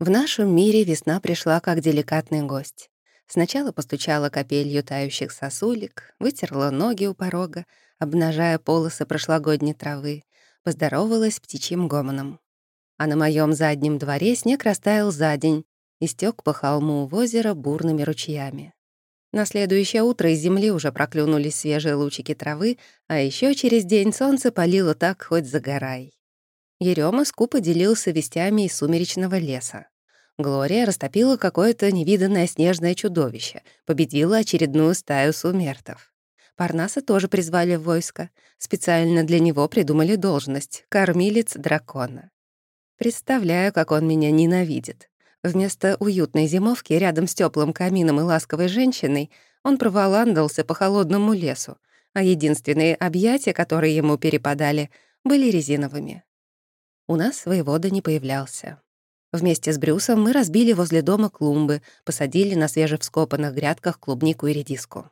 В нашем мире весна пришла как деликатный гость. Сначала постучала капелью тающих сосулек, вытерла ноги у порога, обнажая полосы прошлогодней травы, поздоровалась птичьим гомоном. А на моем заднем дворе снег растаял за день и стёк по холму в озеро бурными ручьями. На следующее утро из земли уже проклюнулись свежие лучики травы, а еще через день солнце палило так, хоть загорай. Ерёма скупо делился вестями из сумеречного леса. Глория растопила какое-то невиданное снежное чудовище, победила очередную стаю сумертов. Парнаса тоже призвали в войско. Специально для него придумали должность — кормилец дракона. Представляю, как он меня ненавидит. Вместо уютной зимовки рядом с теплым камином и ласковой женщиной он проволандался по холодному лесу, а единственные объятия, которые ему перепадали, были резиновыми. У нас воевода не появлялся. Вместе с Брюсом мы разбили возле дома клумбы, посадили на свежевскопанных грядках клубнику и редиску.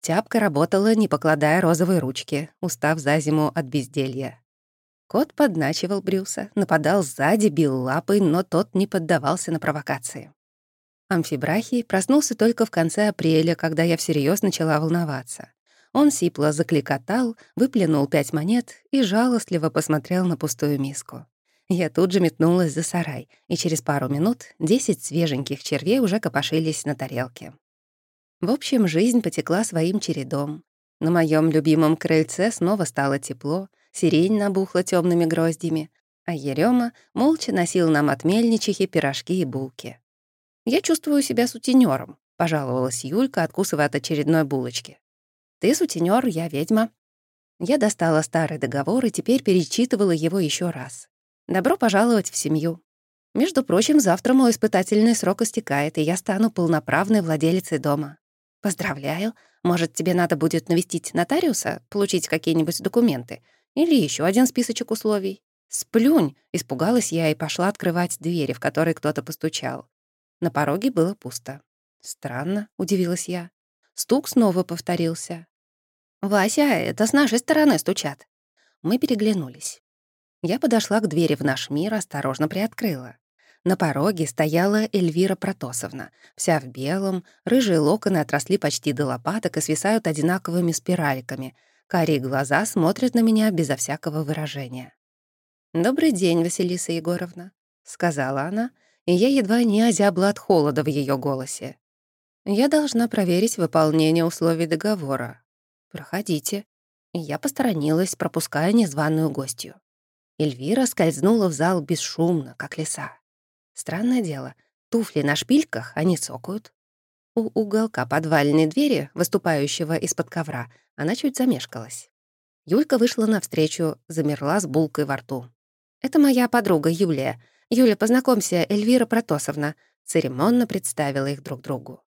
Тяпка работала, не покладая розовой ручки, устав за зиму от безделья. Кот подначивал Брюса, нападал сзади, бил лапой, но тот не поддавался на провокации. Амфибрахий проснулся только в конце апреля, когда я всерьез начала волноваться. Он сипло закликотал, выплюнул пять монет и жалостливо посмотрел на пустую миску. Я тут же метнулась за сарай, и через пару минут десять свеженьких червей уже копошились на тарелке. В общем, жизнь потекла своим чередом. На моем любимом крыльце снова стало тепло, сирень набухла темными гроздями, а Ерема молча носил нам от мельничихи пирожки и булки. «Я чувствую себя сутенером, пожаловалась Юлька, откусывая от очередной булочки. Ты сутенёр, я ведьма». Я достала старый договор и теперь перечитывала его еще раз. «Добро пожаловать в семью. Между прочим, завтра мой испытательный срок истекает, и я стану полноправной владелицей дома. Поздравляю. Может, тебе надо будет навестить нотариуса, получить какие-нибудь документы или еще один списочек условий?» «Сплюнь!» — испугалась я и пошла открывать двери, в которые кто-то постучал. На пороге было пусто. «Странно», — удивилась я. Стук снова повторился. «Вася, это с нашей стороны стучат». Мы переглянулись. Я подошла к двери в наш мир, осторожно приоткрыла. На пороге стояла Эльвира Протосовна, вся в белом, рыжие локоны отросли почти до лопаток и свисают одинаковыми спиральками. Карие глаза смотрят на меня безо всякого выражения. «Добрый день, Василиса Егоровна», — сказала она, и я едва не озябла от холода в ее голосе. Я должна проверить выполнение условий договора. Проходите. я посторонилась, пропуская незваную гостью. Эльвира скользнула в зал бесшумно, как лиса. Странное дело, туфли на шпильках, они цокают. У уголка подвальной двери, выступающего из-под ковра, она чуть замешкалась. Юлька вышла навстречу, замерла с булкой во рту. «Это моя подруга Юлия. Юля, познакомься, Эльвира Протосовна», церемонно представила их друг другу.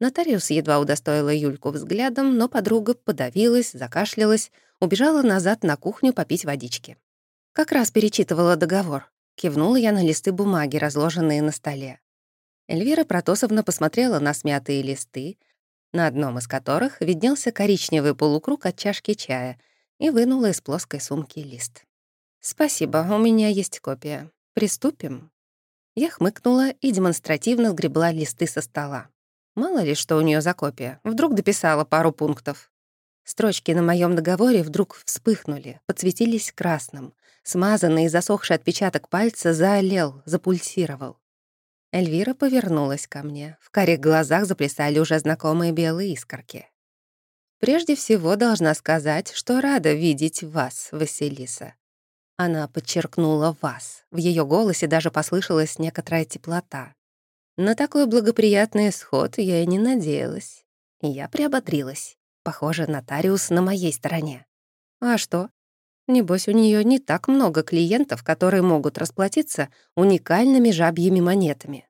Нотариус едва удостоила Юльку взглядом, но подруга подавилась, закашлялась, убежала назад на кухню попить водички. «Как раз перечитывала договор», — кивнула я на листы бумаги, разложенные на столе. Эльвира Протосовна посмотрела на смятые листы, на одном из которых виднелся коричневый полукруг от чашки чая, и вынула из плоской сумки лист. «Спасибо, у меня есть копия. Приступим?» Я хмыкнула и демонстративно сгребла листы со стола. Мало ли, что у нее за копия. Вдруг дописала пару пунктов. Строчки на моем договоре вдруг вспыхнули, подсветились красным. Смазанный и засохший отпечаток пальца заолел, запульсировал. Эльвира повернулась ко мне. В карих глазах заплясали уже знакомые белые искорки. «Прежде всего должна сказать, что рада видеть вас, Василиса». Она подчеркнула «вас». В ее голосе даже послышалась некоторая теплота. На такой благоприятный исход я и не надеялась. Я приободрилась. Похоже, нотариус на моей стороне. А что? Небось, у нее не так много клиентов, которые могут расплатиться уникальными жабьими монетами.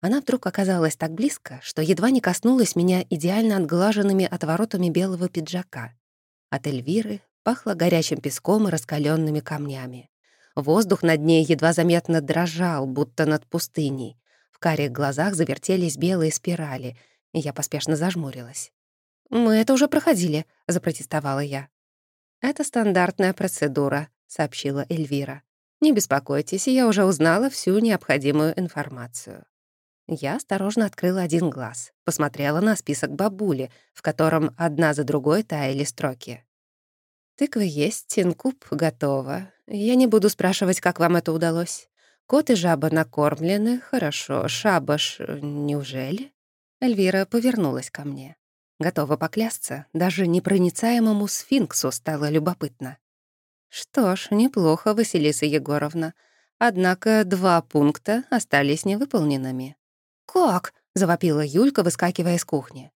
Она вдруг оказалась так близко, что едва не коснулась меня идеально отглаженными отворотами белого пиджака. От Эльвиры пахло горячим песком и раскаленными камнями. Воздух над ней едва заметно дрожал, будто над пустыней карих глазах завертелись белые спирали, и я поспешно зажмурилась. «Мы это уже проходили», — запротестовала я. «Это стандартная процедура», — сообщила Эльвира. Не беспокойтесь, я уже узнала всю необходимую информацию. Я осторожно открыла один глаз, посмотрела на список бабули, в котором одна за другой таяли строки. Тыквы есть, инкуб готова. Я не буду спрашивать, как вам это удалось. Кот и жаба накормлены, хорошо. Шабаш, неужели? Эльвира повернулась ко мне. Готова поклясться, даже непроницаемому сфинксу стало любопытно. Что ж, неплохо, Василиса Егоровна. Однако два пункта остались невыполненными. «Как?» — завопила Юлька, выскакивая из кухни.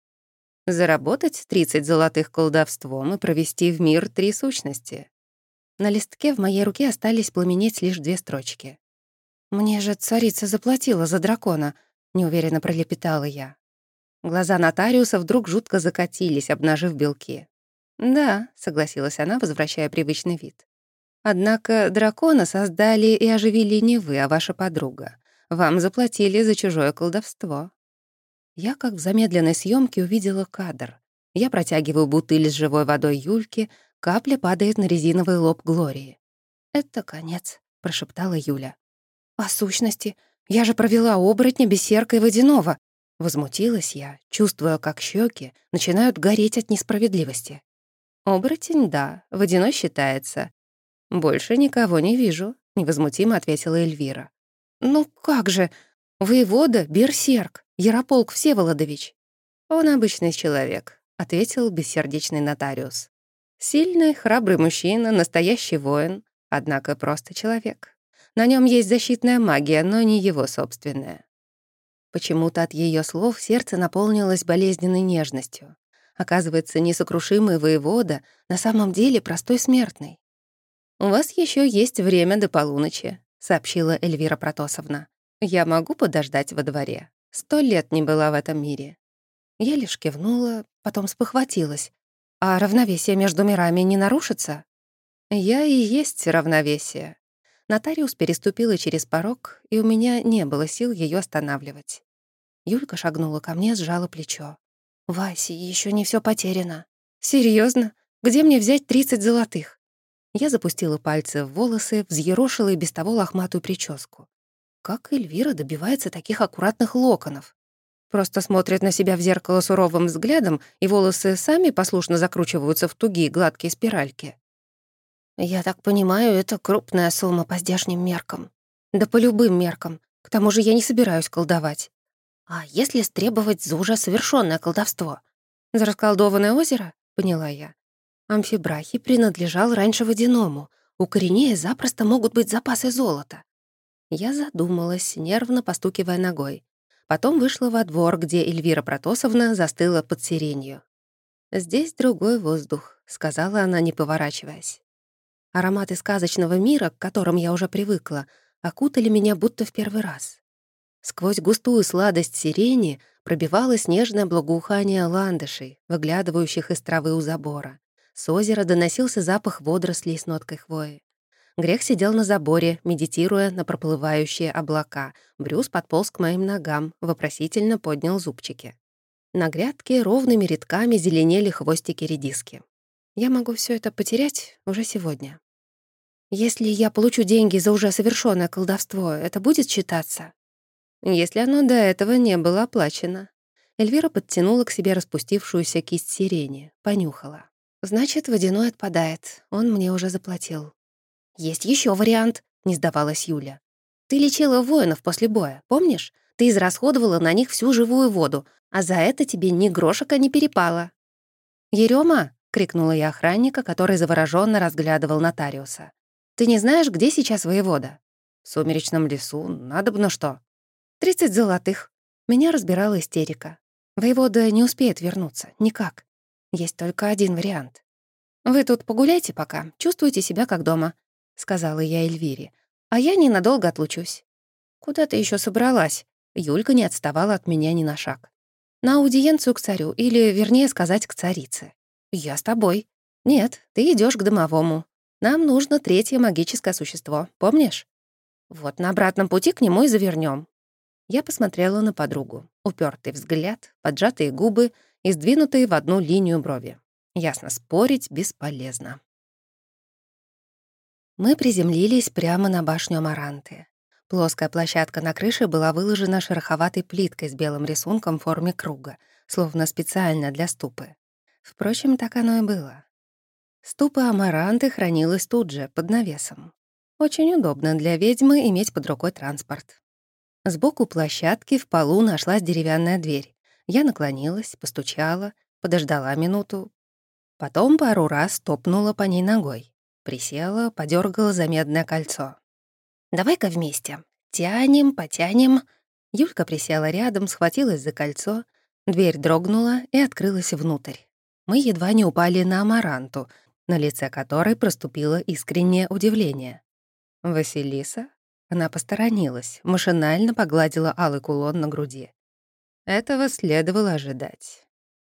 «Заработать 30 золотых колдовством и провести в мир три сущности». На листке в моей руке остались пламенеть лишь две строчки. «Мне же царица заплатила за дракона», — неуверенно пролепетала я. Глаза нотариуса вдруг жутко закатились, обнажив белки. «Да», — согласилась она, возвращая привычный вид. «Однако дракона создали и оживили не вы, а ваша подруга. Вам заплатили за чужое колдовство». Я, как в замедленной съемке, увидела кадр. Я протягиваю бутыль с живой водой Юльки, капля падает на резиновый лоб Глории. «Это конец», — прошептала Юля. «О сущности, я же провела оборотня, бессерка и водяного», — возмутилась я, чувствуя, как щеки начинают гореть от несправедливости. «Оборотень, да, водяной считается. Больше никого не вижу», — невозмутимо ответила Эльвира. «Ну как же? Воевода — берсерк, Ярополк Всеволодович». «Он обычный человек», — ответил бессердечный нотариус. «Сильный, храбрый мужчина, настоящий воин, однако просто человек. На нем есть защитная магия, но не его собственная». Почему-то от ее слов сердце наполнилось болезненной нежностью. Оказывается, несокрушимый воевода на самом деле простой смертный. «У вас еще есть время до полуночи», — сообщила Эльвира Протосовна. «Я могу подождать во дворе. Сто лет не была в этом мире». Я лишь кивнула, потом спохватилась. «А равновесие между мирами не нарушится?» «Я и есть равновесие». Нотариус переступила через порог, и у меня не было сил ее останавливать. Юлька шагнула ко мне, сжала плечо. «Вася, еще не все потеряно». Серьезно? Где мне взять 30 золотых?» Я запустила пальцы в волосы, взъерошила и без того лохматую прическу. Как Эльвира добивается таких аккуратных локонов? Просто смотрит на себя в зеркало суровым взглядом, и волосы сами послушно закручиваются в тугие гладкие спиральки. «Я так понимаю, это крупная сумма по здешним меркам. Да по любым меркам. К тому же я не собираюсь колдовать. А если стребовать за уже совершенное колдовство? За расколдованное озеро? Поняла я. Амфибрахи принадлежал раньше водяному. У коренея запросто могут быть запасы золота. Я задумалась, нервно постукивая ногой. Потом вышла во двор, где Эльвира Протосовна застыла под сиренью. «Здесь другой воздух», — сказала она, не поворачиваясь. Ароматы сказочного мира, к которым я уже привыкла, окутали меня будто в первый раз. Сквозь густую сладость сирени пробивалось нежное благоухание ландышей, выглядывающих из травы у забора. С озера доносился запах водорослей с ноткой хвои. Грех сидел на заборе, медитируя на проплывающие облака. Брюс подполз к моим ногам, вопросительно поднял зубчики. На грядке ровными рядками зеленели хвостики редиски. Я могу все это потерять уже сегодня. Если я получу деньги за уже совершенное колдовство, это будет считаться? Если оно до этого не было оплачено. Эльвира подтянула к себе распустившуюся кисть сирени, понюхала. «Значит, водяной отпадает. Он мне уже заплатил». «Есть еще вариант», — не сдавалась Юля. «Ты лечила воинов после боя, помнишь? Ты израсходовала на них всю живую воду, а за это тебе ни грошика не перепало». «Ерёма!» — крикнула я охранника, который завороженно разглядывал нотариуса. «Ты не знаешь, где сейчас воевода?» «В сумеречном лесу. Надо бы на что?» «Тридцать золотых». Меня разбирала истерика. Воевода не успеет вернуться. Никак. Есть только один вариант. «Вы тут погуляйте пока, чувствуйте себя как дома», — сказала я Эльвире. «А я ненадолго отлучусь». «Куда ты еще собралась?» Юлька не отставала от меня ни на шаг. «На аудиенцию к царю, или, вернее сказать, к царице». «Я с тобой». «Нет, ты идешь к домовому. Нам нужно третье магическое существо, помнишь?» «Вот на обратном пути к нему и завернем. Я посмотрела на подругу. Упертый взгляд, поджатые губы и сдвинутые в одну линию брови. Ясно, спорить бесполезно. Мы приземлились прямо на башню Амаранты. Плоская площадка на крыше была выложена шероховатой плиткой с белым рисунком в форме круга, словно специально для ступы. Впрочем, так оно и было. Ступа Амаранты хранилась тут же, под навесом. Очень удобно для ведьмы иметь под рукой транспорт. Сбоку площадки в полу нашлась деревянная дверь. Я наклонилась, постучала, подождала минуту. Потом пару раз топнула по ней ногой. Присела, подергала за медное кольцо. «Давай-ка вместе. Тянем, потянем». Юлька присела рядом, схватилась за кольцо. Дверь дрогнула и открылась внутрь. Мы едва не упали на амаранту, на лице которой проступило искреннее удивление. «Василиса?» Она посторонилась, машинально погладила алый кулон на груди. Этого следовало ожидать.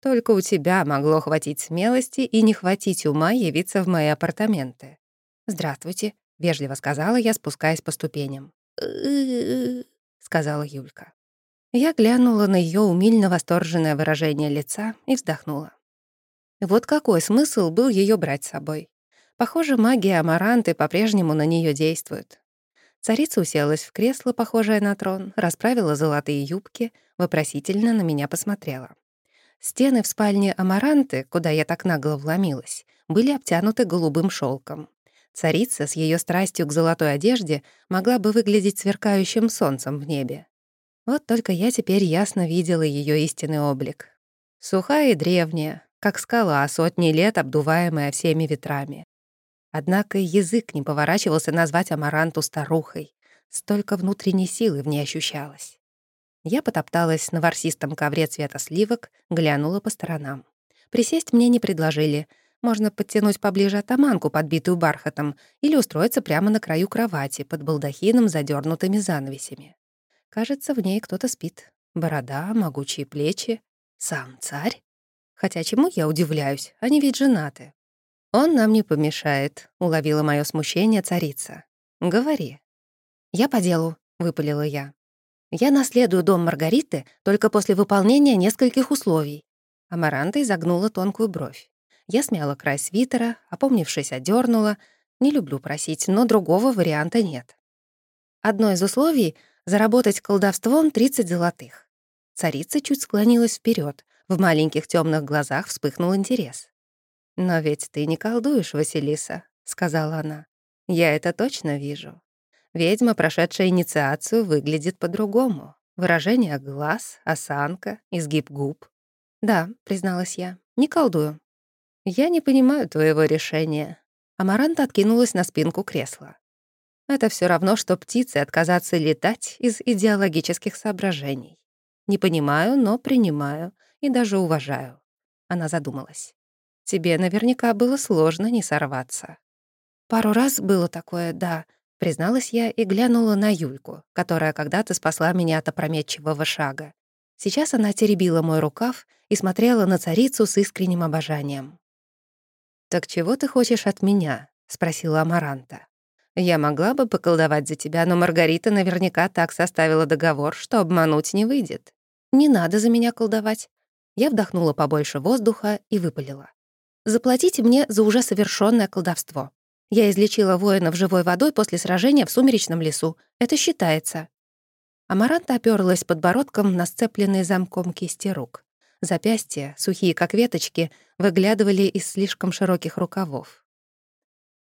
Только у тебя могло хватить смелости и не хватить ума явиться в мои апартаменты. «Здравствуйте», — вежливо сказала я, спускаясь по ступеням. сказала Юлька. Я глянула на ее умильно восторженное выражение лица и вздохнула. Вот какой смысл был ее брать с собой? Похоже, магия Амаранты по-прежнему на нее действует. Царица уселась в кресло, похожее на трон, расправила золотые юбки, вопросительно на меня посмотрела. Стены в спальне Амаранты, куда я так нагло вломилась, были обтянуты голубым шелком. Царица с ее страстью к золотой одежде могла бы выглядеть сверкающим солнцем в небе. Вот только я теперь ясно видела ее истинный облик. Сухая и древняя, как скала, сотни лет обдуваемая всеми ветрами. Однако язык не поворачивался назвать Амаранту старухой. Столько внутренней силы в ней ощущалось. Я потопталась на ворсистом ковре цвета сливок, глянула по сторонам. Присесть мне не предложили. Можно подтянуть поближе атаманку, подбитую бархатом, или устроиться прямо на краю кровати, под балдахином, задернутыми занавесями. Кажется, в ней кто-то спит. Борода, могучие плечи. Сам царь? Хотя чему я удивляюсь? Они ведь женаты. «Он нам не помешает», — уловила мое смущение царица. «Говори». «Я по делу», — выпалила я. «Я наследую дом Маргариты только после выполнения нескольких условий». Амаранта изогнула тонкую бровь. Я смяла край свитера, опомнившись, одернула. Не люблю просить, но другого варианта нет. Одно из условий — заработать колдовством 30 золотых. Царица чуть склонилась вперед. В маленьких темных глазах вспыхнул интерес. «Но ведь ты не колдуешь, Василиса», — сказала она. «Я это точно вижу. Ведьма, прошедшая инициацию, выглядит по-другому. Выражение глаз, осанка, изгиб губ». «Да», — призналась я, — «не колдую». «Я не понимаю твоего решения». Амаранта откинулась на спинку кресла. «Это все равно, что птице отказаться летать из идеологических соображений. Не понимаю, но принимаю и даже уважаю». Она задумалась. Тебе наверняка было сложно не сорваться». «Пару раз было такое, да», — призналась я и глянула на Юльку, которая когда-то спасла меня от опрометчивого шага. Сейчас она теребила мой рукав и смотрела на царицу с искренним обожанием. «Так чего ты хочешь от меня?» — спросила Амаранта. «Я могла бы поколдовать за тебя, но Маргарита наверняка так составила договор, что обмануть не выйдет. Не надо за меня колдовать». Я вдохнула побольше воздуха и выпалила. Заплатите мне за уже совершенное колдовство. Я излечила воинов живой водой после сражения в сумеречном лесу. Это считается». Амаранта оперлась подбородком на сцепленные замком кисти рук. Запястья, сухие как веточки, выглядывали из слишком широких рукавов.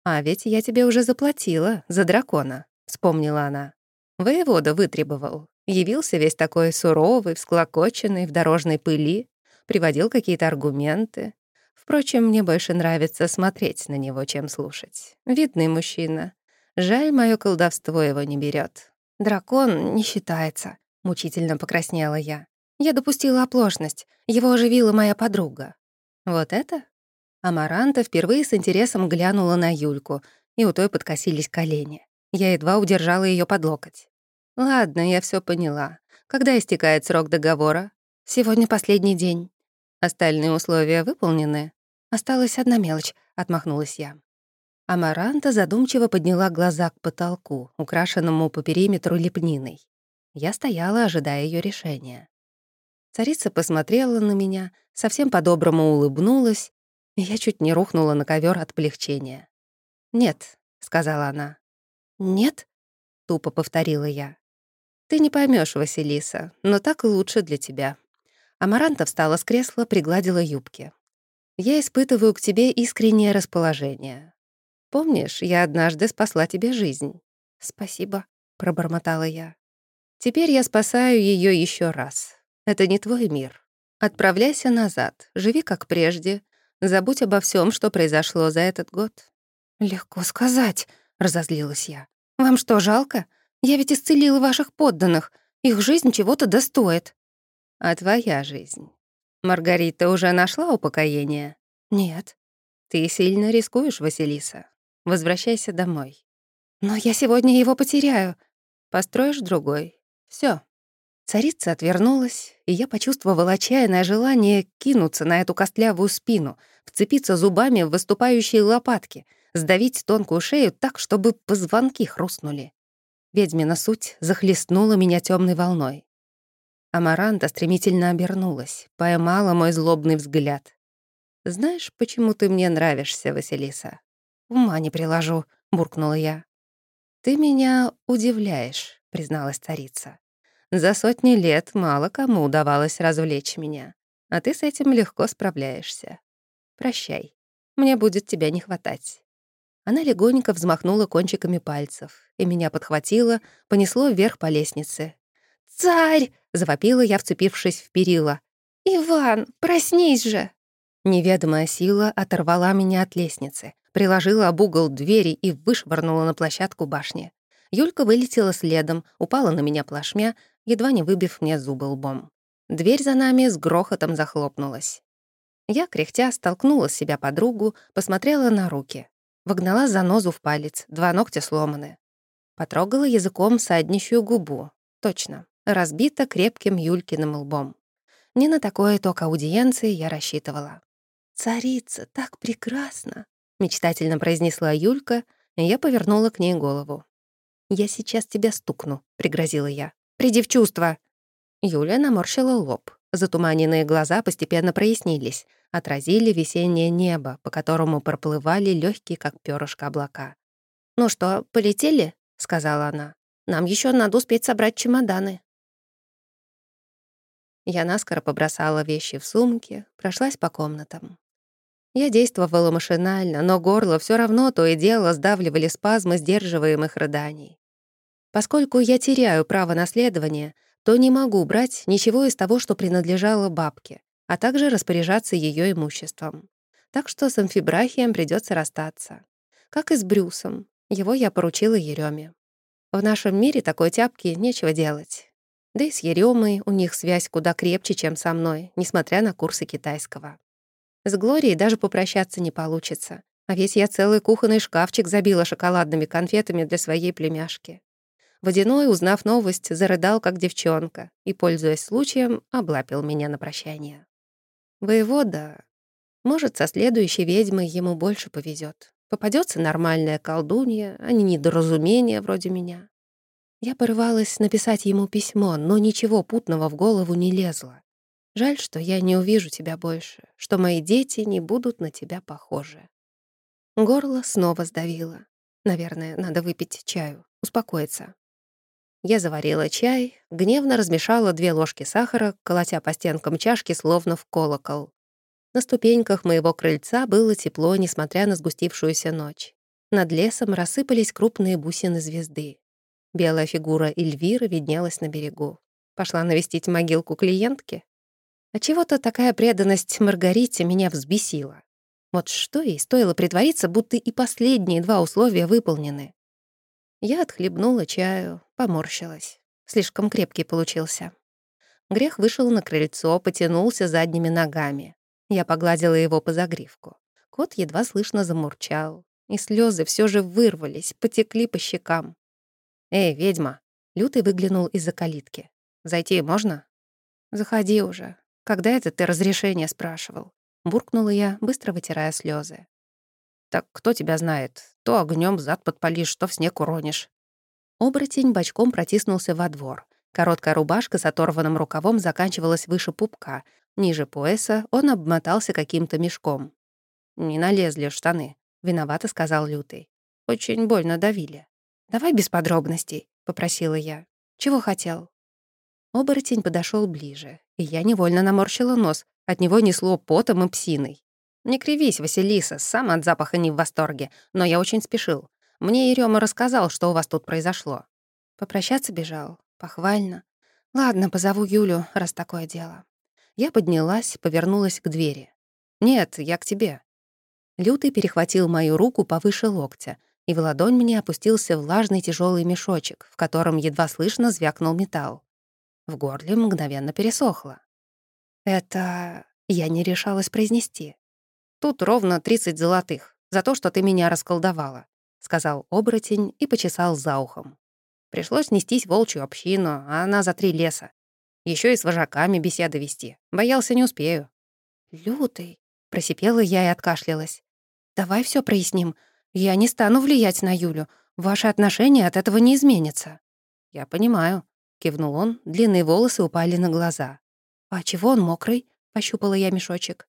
«А ведь я тебе уже заплатила за дракона», — вспомнила она. Воевода вытребовал. Явился весь такой суровый, всклокоченный, в дорожной пыли, приводил какие-то аргументы, Впрочем, мне больше нравится смотреть на него, чем слушать. Видный мужчина. Жаль, мое колдовство его не берет. «Дракон не считается», — мучительно покраснела я. «Я допустила оплошность. Его оживила моя подруга». «Вот это?» Амаранта впервые с интересом глянула на Юльку, и у той подкосились колени. Я едва удержала ее под локоть. «Ладно, я все поняла. Когда истекает срок договора?» «Сегодня последний день». «Остальные условия выполнены?» «Осталась одна мелочь», — отмахнулась я. Амаранта задумчиво подняла глаза к потолку, украшенному по периметру лепниной. Я стояла, ожидая ее решения. Царица посмотрела на меня, совсем по-доброму улыбнулась, и я чуть не рухнула на ковер от облегчения. «Нет», — сказала она. «Нет?» — тупо повторила я. «Ты не поймешь, Василиса, но так лучше для тебя». Амаранта встала с кресла, пригладила юбки. «Я испытываю к тебе искреннее расположение. Помнишь, я однажды спасла тебе жизнь?» «Спасибо», — пробормотала я. «Теперь я спасаю ее еще раз. Это не твой мир. Отправляйся назад, живи как прежде, забудь обо всем, что произошло за этот год». «Легко сказать», — разозлилась я. «Вам что, жалко? Я ведь исцелила ваших подданных. Их жизнь чего-то достоит». «А твоя жизнь? Маргарита уже нашла упокоение?» «Нет». «Ты сильно рискуешь, Василиса. Возвращайся домой». «Но я сегодня его потеряю». «Построишь другой. Все. Царица отвернулась, и я почувствовала отчаянное желание кинуться на эту костлявую спину, вцепиться зубами в выступающие лопатки, сдавить тонкую шею так, чтобы позвонки хрустнули. Ведьмина суть захлестнула меня темной волной. Амаранта стремительно обернулась, поймала мой злобный взгляд. «Знаешь, почему ты мне нравишься, Василиса?» «Ума не приложу», — буркнула я. «Ты меня удивляешь», — призналась царица. «За сотни лет мало кому удавалось развлечь меня, а ты с этим легко справляешься. Прощай, мне будет тебя не хватать». Она легонько взмахнула кончиками пальцев, и меня подхватило, понесло вверх по лестнице. «Царь!» — завопила я, вцепившись в перила. «Иван, проснись же!» Неведомая сила оторвала меня от лестницы, приложила об угол двери и вышвырнула на площадку башни. Юлька вылетела следом, упала на меня плашмя, едва не выбив мне зубы лбом. Дверь за нами с грохотом захлопнулась. Я, кряхтя, столкнула с себя подругу, посмотрела на руки. Вогнала занозу в палец, два ногтя сломаны. Потрогала языком саднищую губу. Точно, разбита крепким Юлькиным лбом. Не на такой итог аудиенции я рассчитывала. «Царица, так прекрасно!» — мечтательно произнесла Юлька, и я повернула к ней голову. «Я сейчас тебя стукну», — пригрозила я. «Приди в чувство!» Юля наморщила лоб. Затуманенные глаза постепенно прояснились, отразили весеннее небо, по которому проплывали легкие, как перышко, облака. «Ну что, полетели?» — сказала она. «Нам еще надо успеть собрать чемоданы». Я наскоро побросала вещи в сумки, прошлась по комнатам. Я действовала машинально, но горло все равно то и дело сдавливали спазмы сдерживаемых рыданий. Поскольку я теряю право наследования, то не могу брать ничего из того, что принадлежало бабке, а также распоряжаться ее имуществом. Так что с амфибрахием придется расстаться. Как и с Брюсом. Его я поручила Ереме. В нашем мире такой тяпки нечего делать. Да и с Еремой у них связь куда крепче, чем со мной, несмотря на курсы китайского. С Глорией даже попрощаться не получится. А ведь я целый кухонный шкафчик забила шоколадными конфетами для своей племяшки. Водяной, узнав новость, зарыдал, как девчонка, и, пользуясь случаем, облапил меня на прощание. Воевода... Может, со следующей ведьмой ему больше повезет. Попадется нормальная колдунья, а не недоразумение вроде меня. Я порывалась написать ему письмо, но ничего путного в голову не лезло. Жаль, что я не увижу тебя больше, что мои дети не будут на тебя похожи. Горло снова сдавило. Наверное, надо выпить чаю, успокоиться. Я заварила чай, гневно размешала две ложки сахара, колотя по стенкам чашки, словно в колокол. На ступеньках моего крыльца было тепло, несмотря на сгустившуюся ночь. Над лесом рассыпались крупные бусины звезды. Белая фигура Эльвиры виднелась на берегу. Пошла навестить могилку клиентки? А чего-то такая преданность Маргарите меня взбесила. Вот что ей стоило притвориться, будто и последние два условия выполнены. Я отхлебнула чаю, поморщилась. Слишком крепкий получился. Грех вышел на крыльцо, потянулся задними ногами. Я погладила его по загривку. Кот едва слышно замурчал, и слезы все же вырвались, потекли по щекам. «Эй, ведьма!» Лютый выглянул из-за калитки. «Зайти можно?» «Заходи уже. Когда это ты разрешение спрашивал?» Буркнула я, быстро вытирая слезы. «Так кто тебя знает? То огнем зад подпалишь, то в снег уронишь». Оборотень бочком протиснулся во двор. Короткая рубашка с оторванным рукавом заканчивалась выше пупка. Ниже пояса он обмотался каким-то мешком. «Не налезли штаны», — виновато сказал Лютый. Очень больно давили. «Давай без подробностей», — попросила я. «Чего хотел?» Оборотень подошел ближе, и я невольно наморщила нос. От него несло потом и псиной. «Не кривись, Василиса, сам от запаха не в восторге, но я очень спешил. Мне Ерёма рассказал, что у вас тут произошло». Попрощаться бежал. Похвально. Ладно, позову Юлю, раз такое дело. Я поднялась, повернулась к двери. «Нет, я к тебе». Лютый перехватил мою руку повыше локтя, и в ладонь мне опустился влажный тяжелый мешочек, в котором едва слышно звякнул металл. В горле мгновенно пересохло. «Это...» Я не решалась произнести. «Тут ровно 30 золотых за то, что ты меня расколдовала», — сказал оборотень и почесал за ухом. Пришлось нестись волчью общину, а она за три леса. Еще и с вожаками беседы вести. Боялся, не успею. «Лютый», — просипела я и откашлялась. «Давай все проясним. Я не стану влиять на Юлю. Ваши отношения от этого не изменятся». «Я понимаю», — кивнул он, длинные волосы упали на глаза. «А чего он мокрый?» — пощупала я мешочек.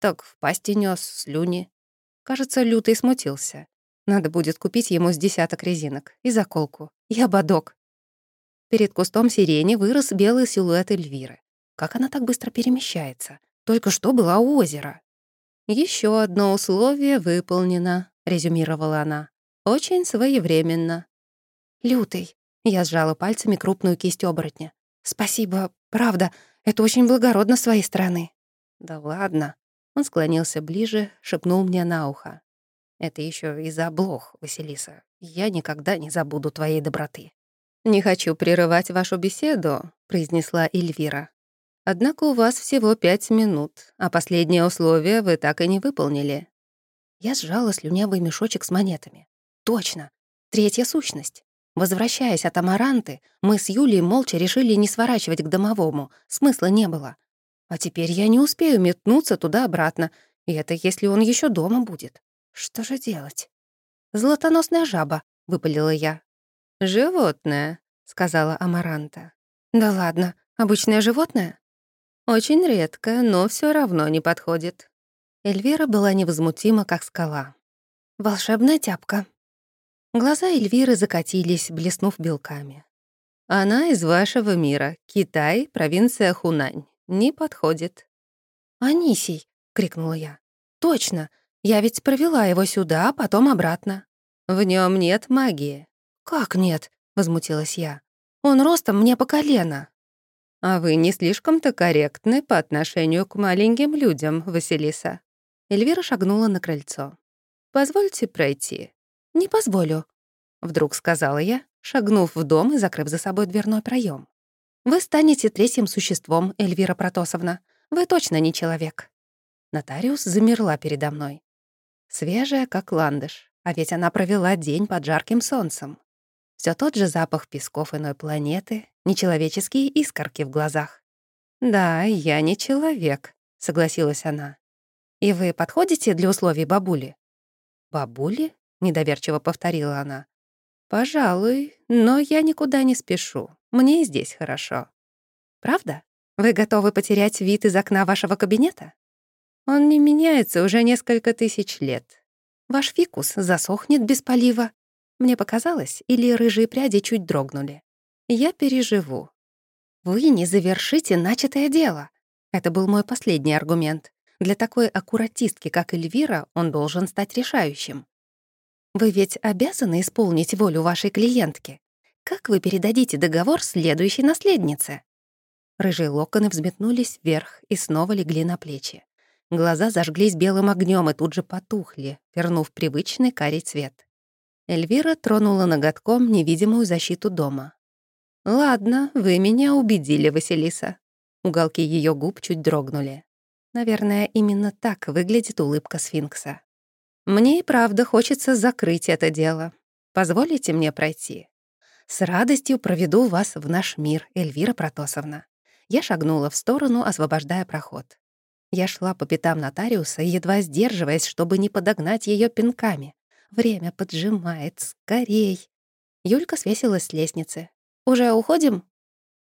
«Так в пасти нёс слюни». Кажется, лютый смутился. Надо будет купить ему с десяток резинок и заколку, и ободок. Перед кустом сирени вырос белый силуэт Эльвиры. Как она так быстро перемещается? Только что была у озера. Еще одно условие выполнено», — резюмировала она. «Очень своевременно». «Лютый», я сжала пальцами крупную кисть оборотня. «Спасибо, правда, это очень благородно с твоей стороны». «Да ладно». Он склонился ближе, шепнул мне на ухо. «Это еще из-за блох, Василиса. Я никогда не забуду твоей доброты». «Не хочу прерывать вашу беседу», — произнесла Эльвира. «Однако у вас всего пять минут, а последнее условие вы так и не выполнили». Я сжала слюнявый мешочек с монетами. «Точно! Третья сущность. Возвращаясь от Амаранты, мы с Юлей молча решили не сворачивать к домовому, смысла не было. А теперь я не успею метнуться туда-обратно, и это если он еще дома будет. Что же делать? «Золотоносная жаба», — выпалила я. «Животное», — сказала Амаранта. «Да ладно, обычное животное?» «Очень редко, но все равно не подходит». Эльвира была невозмутима, как скала. «Волшебная тяпка», Глаза Эльвиры закатились, блеснув белками. «Она из вашего мира. Китай, провинция Хунань. Не подходит». «Анисий!» — крикнула я. «Точно! Я ведь провела его сюда, а потом обратно». «В нем нет магии». «Как нет?» — возмутилась я. «Он ростом мне по колено». «А вы не слишком-то корректны по отношению к маленьким людям, Василиса». Эльвира шагнула на крыльцо. «Позвольте пройти». «Не позволю», — вдруг сказала я, шагнув в дом и закрыв за собой дверной проем. «Вы станете третьим существом, Эльвира Протосовна. Вы точно не человек». Нотариус замерла передо мной. Свежая, как ландыш, а ведь она провела день под жарким солнцем. Все тот же запах песков иной планеты, нечеловеческие искорки в глазах. «Да, я не человек», — согласилась она. «И вы подходите для условий бабули?» «Бабули?» — недоверчиво повторила она. «Пожалуй, но я никуда не спешу. Мне здесь хорошо». «Правда? Вы готовы потерять вид из окна вашего кабинета?» «Он не меняется уже несколько тысяч лет. Ваш фикус засохнет без полива. Мне показалось, или рыжие пряди чуть дрогнули. Я переживу». «Вы не завершите начатое дело». Это был мой последний аргумент. Для такой аккуратистки, как Эльвира, он должен стать решающим. Вы ведь обязаны исполнить волю вашей клиентки. Как вы передадите договор следующей наследнице?» Рыжие локоны взметнулись вверх и снова легли на плечи. Глаза зажглись белым огнем и тут же потухли, вернув привычный карий цвет. Эльвира тронула ноготком невидимую защиту дома. «Ладно, вы меня убедили, Василиса». Уголки ее губ чуть дрогнули. Наверное, именно так выглядит улыбка сфинкса. Мне и правда хочется закрыть это дело. Позволите мне пройти? С радостью проведу вас в наш мир, Эльвира Протосовна. Я шагнула в сторону, освобождая проход. Я шла по пятам нотариуса, едва сдерживаясь, чтобы не подогнать ее пинками. Время поджимает, скорей. Юлька свесилась с лестницы. «Уже уходим?»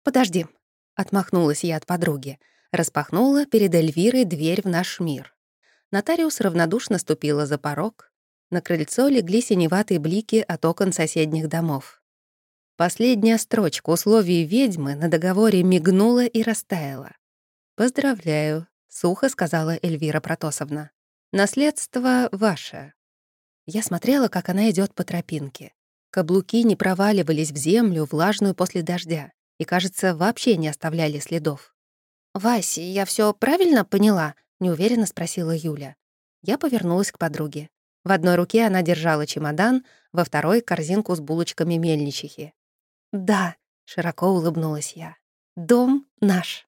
«Подожди», — отмахнулась я от подруги. Распахнула перед Эльвирой дверь в наш мир. Нотариус равнодушно ступила за порог. На крыльцо легли синеватые блики от окон соседних домов. Последняя строчка условий ведьмы на договоре мигнула и растаяла. «Поздравляю», — сухо сказала Эльвира Протосовна. «Наследство ваше». Я смотрела, как она идет по тропинке. Каблуки не проваливались в землю, влажную после дождя, и, кажется, вообще не оставляли следов. «Вась, я все правильно поняла?» — неуверенно спросила Юля. Я повернулась к подруге. В одной руке она держала чемодан, во второй — корзинку с булочками мельничихи. «Да», — широко улыбнулась я, — «дом наш».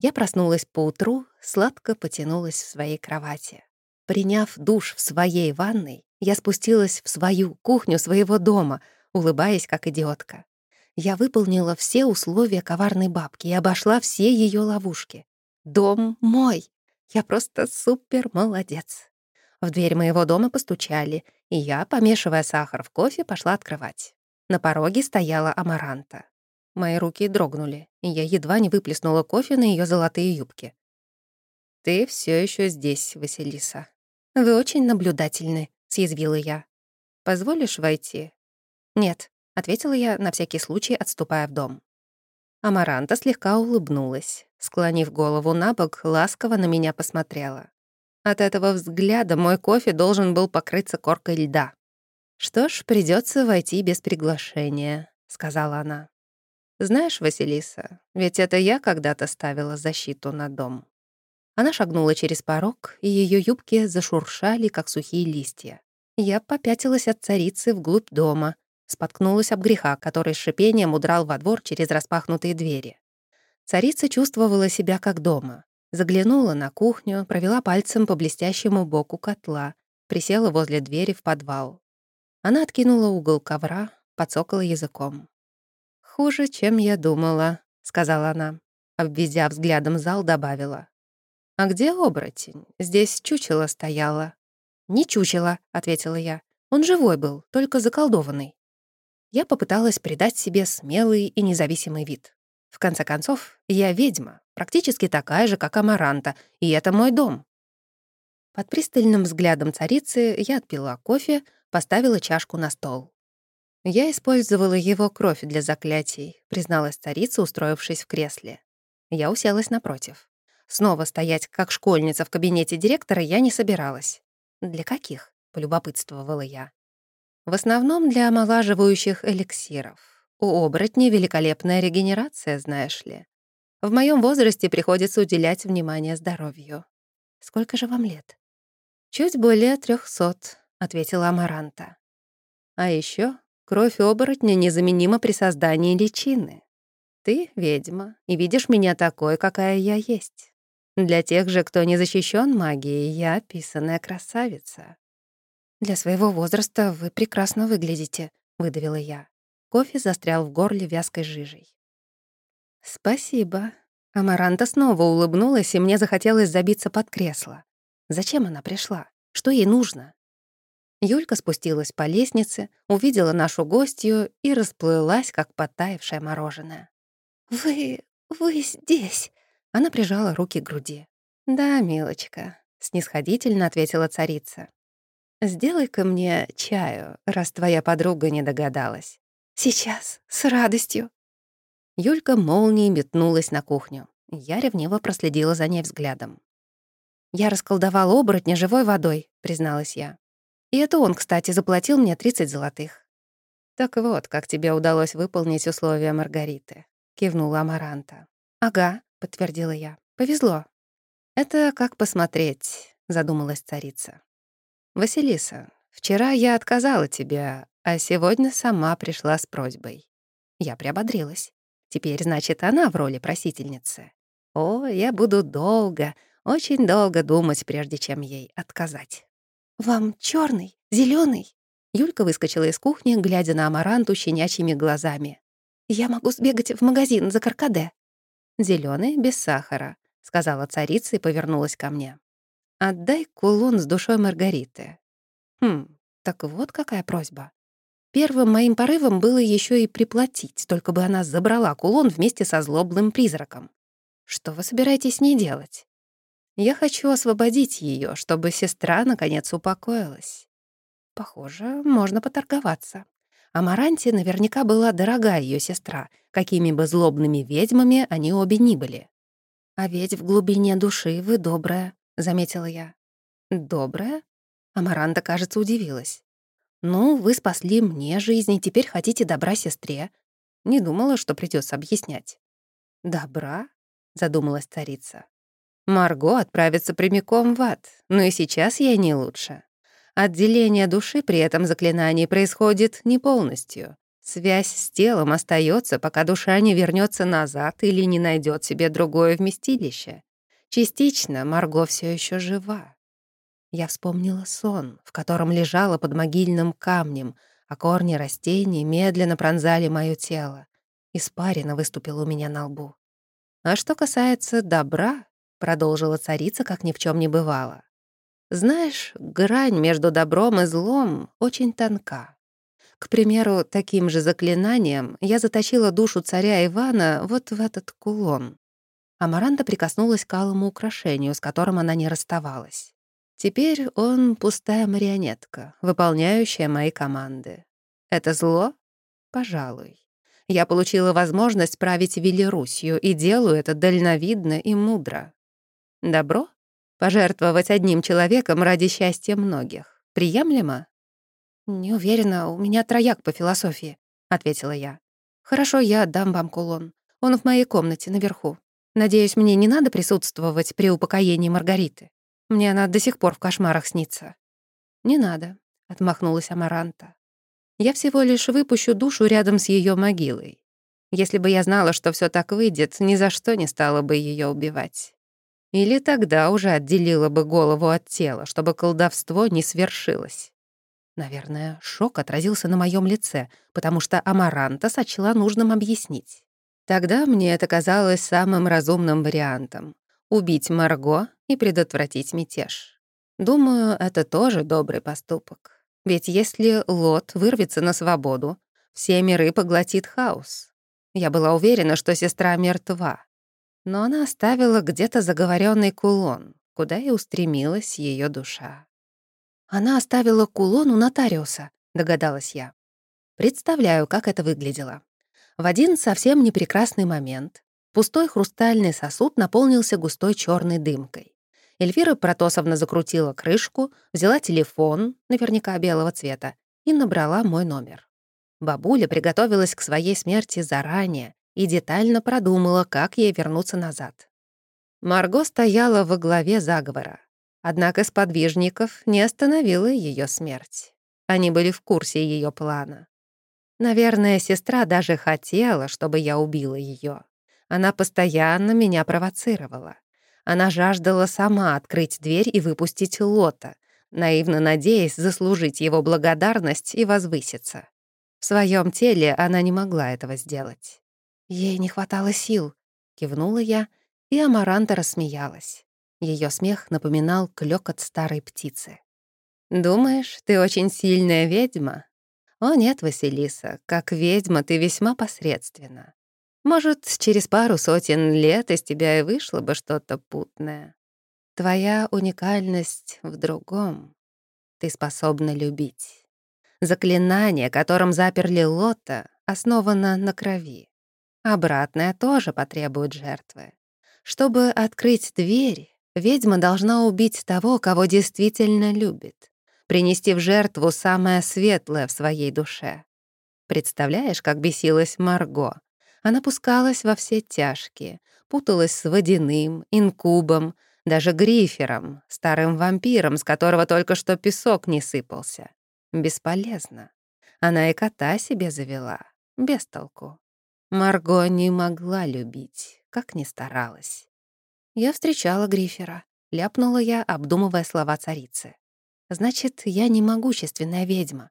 Я проснулась поутру, сладко потянулась в своей кровати. Приняв душ в своей ванной, я спустилась в свою кухню своего дома, улыбаясь как идиотка. Я выполнила все условия коварной бабки и обошла все ее ловушки. Дом мой. Я просто супер молодец. В дверь моего дома постучали, и я, помешивая сахар в кофе, пошла открывать. На пороге стояла Амаранта. Мои руки дрогнули, и я едва не выплеснула кофе на ее золотые юбки. «Ты все еще здесь, Василиса. Вы очень наблюдательны», — съязвила я. «Позволишь войти?» «Нет», ответила я, на всякий случай отступая в дом. Амаранта слегка улыбнулась, склонив голову на бок, ласково на меня посмотрела. От этого взгляда мой кофе должен был покрыться коркой льда. «Что ж, придется войти без приглашения», — сказала она. «Знаешь, Василиса, ведь это я когда-то ставила защиту на дом». Она шагнула через порог, и ее юбки зашуршали, как сухие листья. Я попятилась от царицы вглубь дома, Споткнулась об греха, который с шипением удрал во двор через распахнутые двери. Царица чувствовала себя как дома. Заглянула на кухню, провела пальцем по блестящему боку котла, присела возле двери в подвал. Она откинула угол ковра, подсокала языком. «Хуже, чем я думала», — сказала она. Обведя взглядом зал, добавила. «А где оборотень? Здесь чучело стояло». «Не чучело», — ответила я. «Он живой был, только заколдованный» я попыталась придать себе смелый и независимый вид. В конце концов, я ведьма, практически такая же, как Амаранта, и это мой дом. Под пристальным взглядом царицы я отпила кофе, поставила чашку на стол. «Я использовала его кровь для заклятий», — призналась царица, устроившись в кресле. Я уселась напротив. Снова стоять, как школьница в кабинете директора, я не собиралась. «Для каких?» — полюбопытствовала я. В основном для омолаживающих эликсиров. У оборотней великолепная регенерация, знаешь ли. В моем возрасте приходится уделять внимание здоровью. Сколько же вам лет? Чуть более трехсот, ответила Амаранта. А еще кровь оборотня незаменима при создании личины. Ты ведьма и видишь меня такой, какая я есть. Для тех же, кто не защищен магией, я описанная красавица. «Для своего возраста вы прекрасно выглядите», — выдавила я. Кофе застрял в горле вязкой жижей. «Спасибо». Амаранта снова улыбнулась, и мне захотелось забиться под кресло. Зачем она пришла? Что ей нужно? Юлька спустилась по лестнице, увидела нашу гостью и расплылась, как подтаявшее мороженое. «Вы... вы здесь?» Она прижала руки к груди. «Да, милочка», — снисходительно ответила царица. «Сделай-ка мне чаю, раз твоя подруга не догадалась». «Сейчас, с радостью». Юлька молнией метнулась на кухню. Я ревниво проследила за ней взглядом. «Я расколдовала оборотня живой водой», — призналась я. «И это он, кстати, заплатил мне 30 золотых». «Так вот, как тебе удалось выполнить условия Маргариты», — кивнула Амаранта. «Ага», — подтвердила я. «Повезло». «Это как посмотреть», — задумалась царица. «Василиса, вчера я отказала тебе, а сегодня сама пришла с просьбой». Я приободрилась. Теперь, значит, она в роли просительницы. О, я буду долго, очень долго думать, прежде чем ей отказать. «Вам черный, зеленый? Юлька выскочила из кухни, глядя на Амаранту щенячьими глазами. «Я могу сбегать в магазин за каркаде». Зеленый без сахара», — сказала царица и повернулась ко мне. Отдай кулон с душой Маргариты. Хм, так вот какая просьба. Первым моим порывом было еще и приплатить, только бы она забрала кулон вместе со злобным призраком. Что вы собираетесь с ней делать? Я хочу освободить ее, чтобы сестра наконец упокоилась. Похоже, можно поторговаться. Амаранте наверняка была дорога ее сестра, какими бы злобными ведьмами они обе ни были. «А ведь в глубине души вы добрая», — заметила я. «Добрая?» Амаранта, кажется, удивилась. «Ну, вы спасли мне жизнь, и теперь хотите добра сестре». Не думала, что придется объяснять. «Добра?» — задумалась царица. «Марго отправится прямиком в ад, но и сейчас ей не лучше. Отделение души при этом заклинании происходит не полностью. Связь с телом остается, пока душа не вернется назад или не найдет себе другое вместилище. Частично Марго все еще жива. Я вспомнила сон, в котором лежала под могильным камнем, а корни растений медленно пронзали мое тело. Испарина выступила у меня на лбу. «А что касается добра», — продолжила царица, как ни в чем не бывало. «Знаешь, грань между добром и злом очень тонка. К примеру, таким же заклинанием я заточила душу царя Ивана вот в этот кулон». Амаранта прикоснулась к алому украшению, с которым она не расставалась. Теперь он пустая марионетка, выполняющая мои команды. Это зло? Пожалуй. Я получила возможность править Велерусью и делаю это дальновидно и мудро. Добро? Пожертвовать одним человеком ради счастья многих. Приемлемо? «Не уверена, у меня трояк по философии», — ответила я. «Хорошо, я отдам вам кулон. Он в моей комнате наверху. Надеюсь, мне не надо присутствовать при упокоении Маргариты». Мне она до сих пор в кошмарах снится». «Не надо», — отмахнулась Амаранта. «Я всего лишь выпущу душу рядом с ее могилой. Если бы я знала, что все так выйдет, ни за что не стала бы ее убивать. Или тогда уже отделила бы голову от тела, чтобы колдовство не свершилось». Наверное, шок отразился на моем лице, потому что Амаранта сочла нужным объяснить. Тогда мне это казалось самым разумным вариантом — убить Марго и предотвратить мятеж. Думаю, это тоже добрый поступок. Ведь если Лот вырвется на свободу, все миры поглотит хаос. Я была уверена, что сестра мертва. Но она оставила где-то заговоренный кулон, куда и устремилась ее душа. «Она оставила кулон у нотариуса», — догадалась я. Представляю, как это выглядело. В один совсем непрекрасный момент пустой хрустальный сосуд наполнился густой черной дымкой. Эльвира Протосовна закрутила крышку, взяла телефон, наверняка белого цвета, и набрала мой номер. Бабуля приготовилась к своей смерти заранее и детально продумала, как ей вернуться назад. Марго стояла во главе заговора. Однако сподвижников не остановила ее смерть. Они были в курсе ее плана. Наверное, сестра даже хотела, чтобы я убила ее. Она постоянно меня провоцировала. Она жаждала сама открыть дверь и выпустить Лота, наивно надеясь заслужить его благодарность и возвыситься. В своем теле она не могла этого сделать. «Ей не хватало сил», — кивнула я, и Амаранта рассмеялась. Ее смех напоминал клёкот старой птицы. «Думаешь, ты очень сильная ведьма?» «О нет, Василиса, как ведьма ты весьма посредственна. Может, через пару сотен лет из тебя и вышло бы что-то путное. Твоя уникальность в другом. Ты способна любить. Заклинание, которым заперли Лота, основано на крови. Обратное тоже потребует жертвы. Чтобы открыть дверь, ведьма должна убить того, кого действительно любит, принести в жертву самое светлое в своей душе. Представляешь, как бесилась Марго, она пускалась во все тяжкие, путалась с водяным, инкубом, даже грифером, старым вампиром, с которого только что песок не сыпался. Бесполезно. Она и кота себе завела. Без толку. Марго не могла любить, как ни старалась. Я встречала грифера. Ляпнула я, обдумывая слова царицы. Значит, я не могущественная ведьма.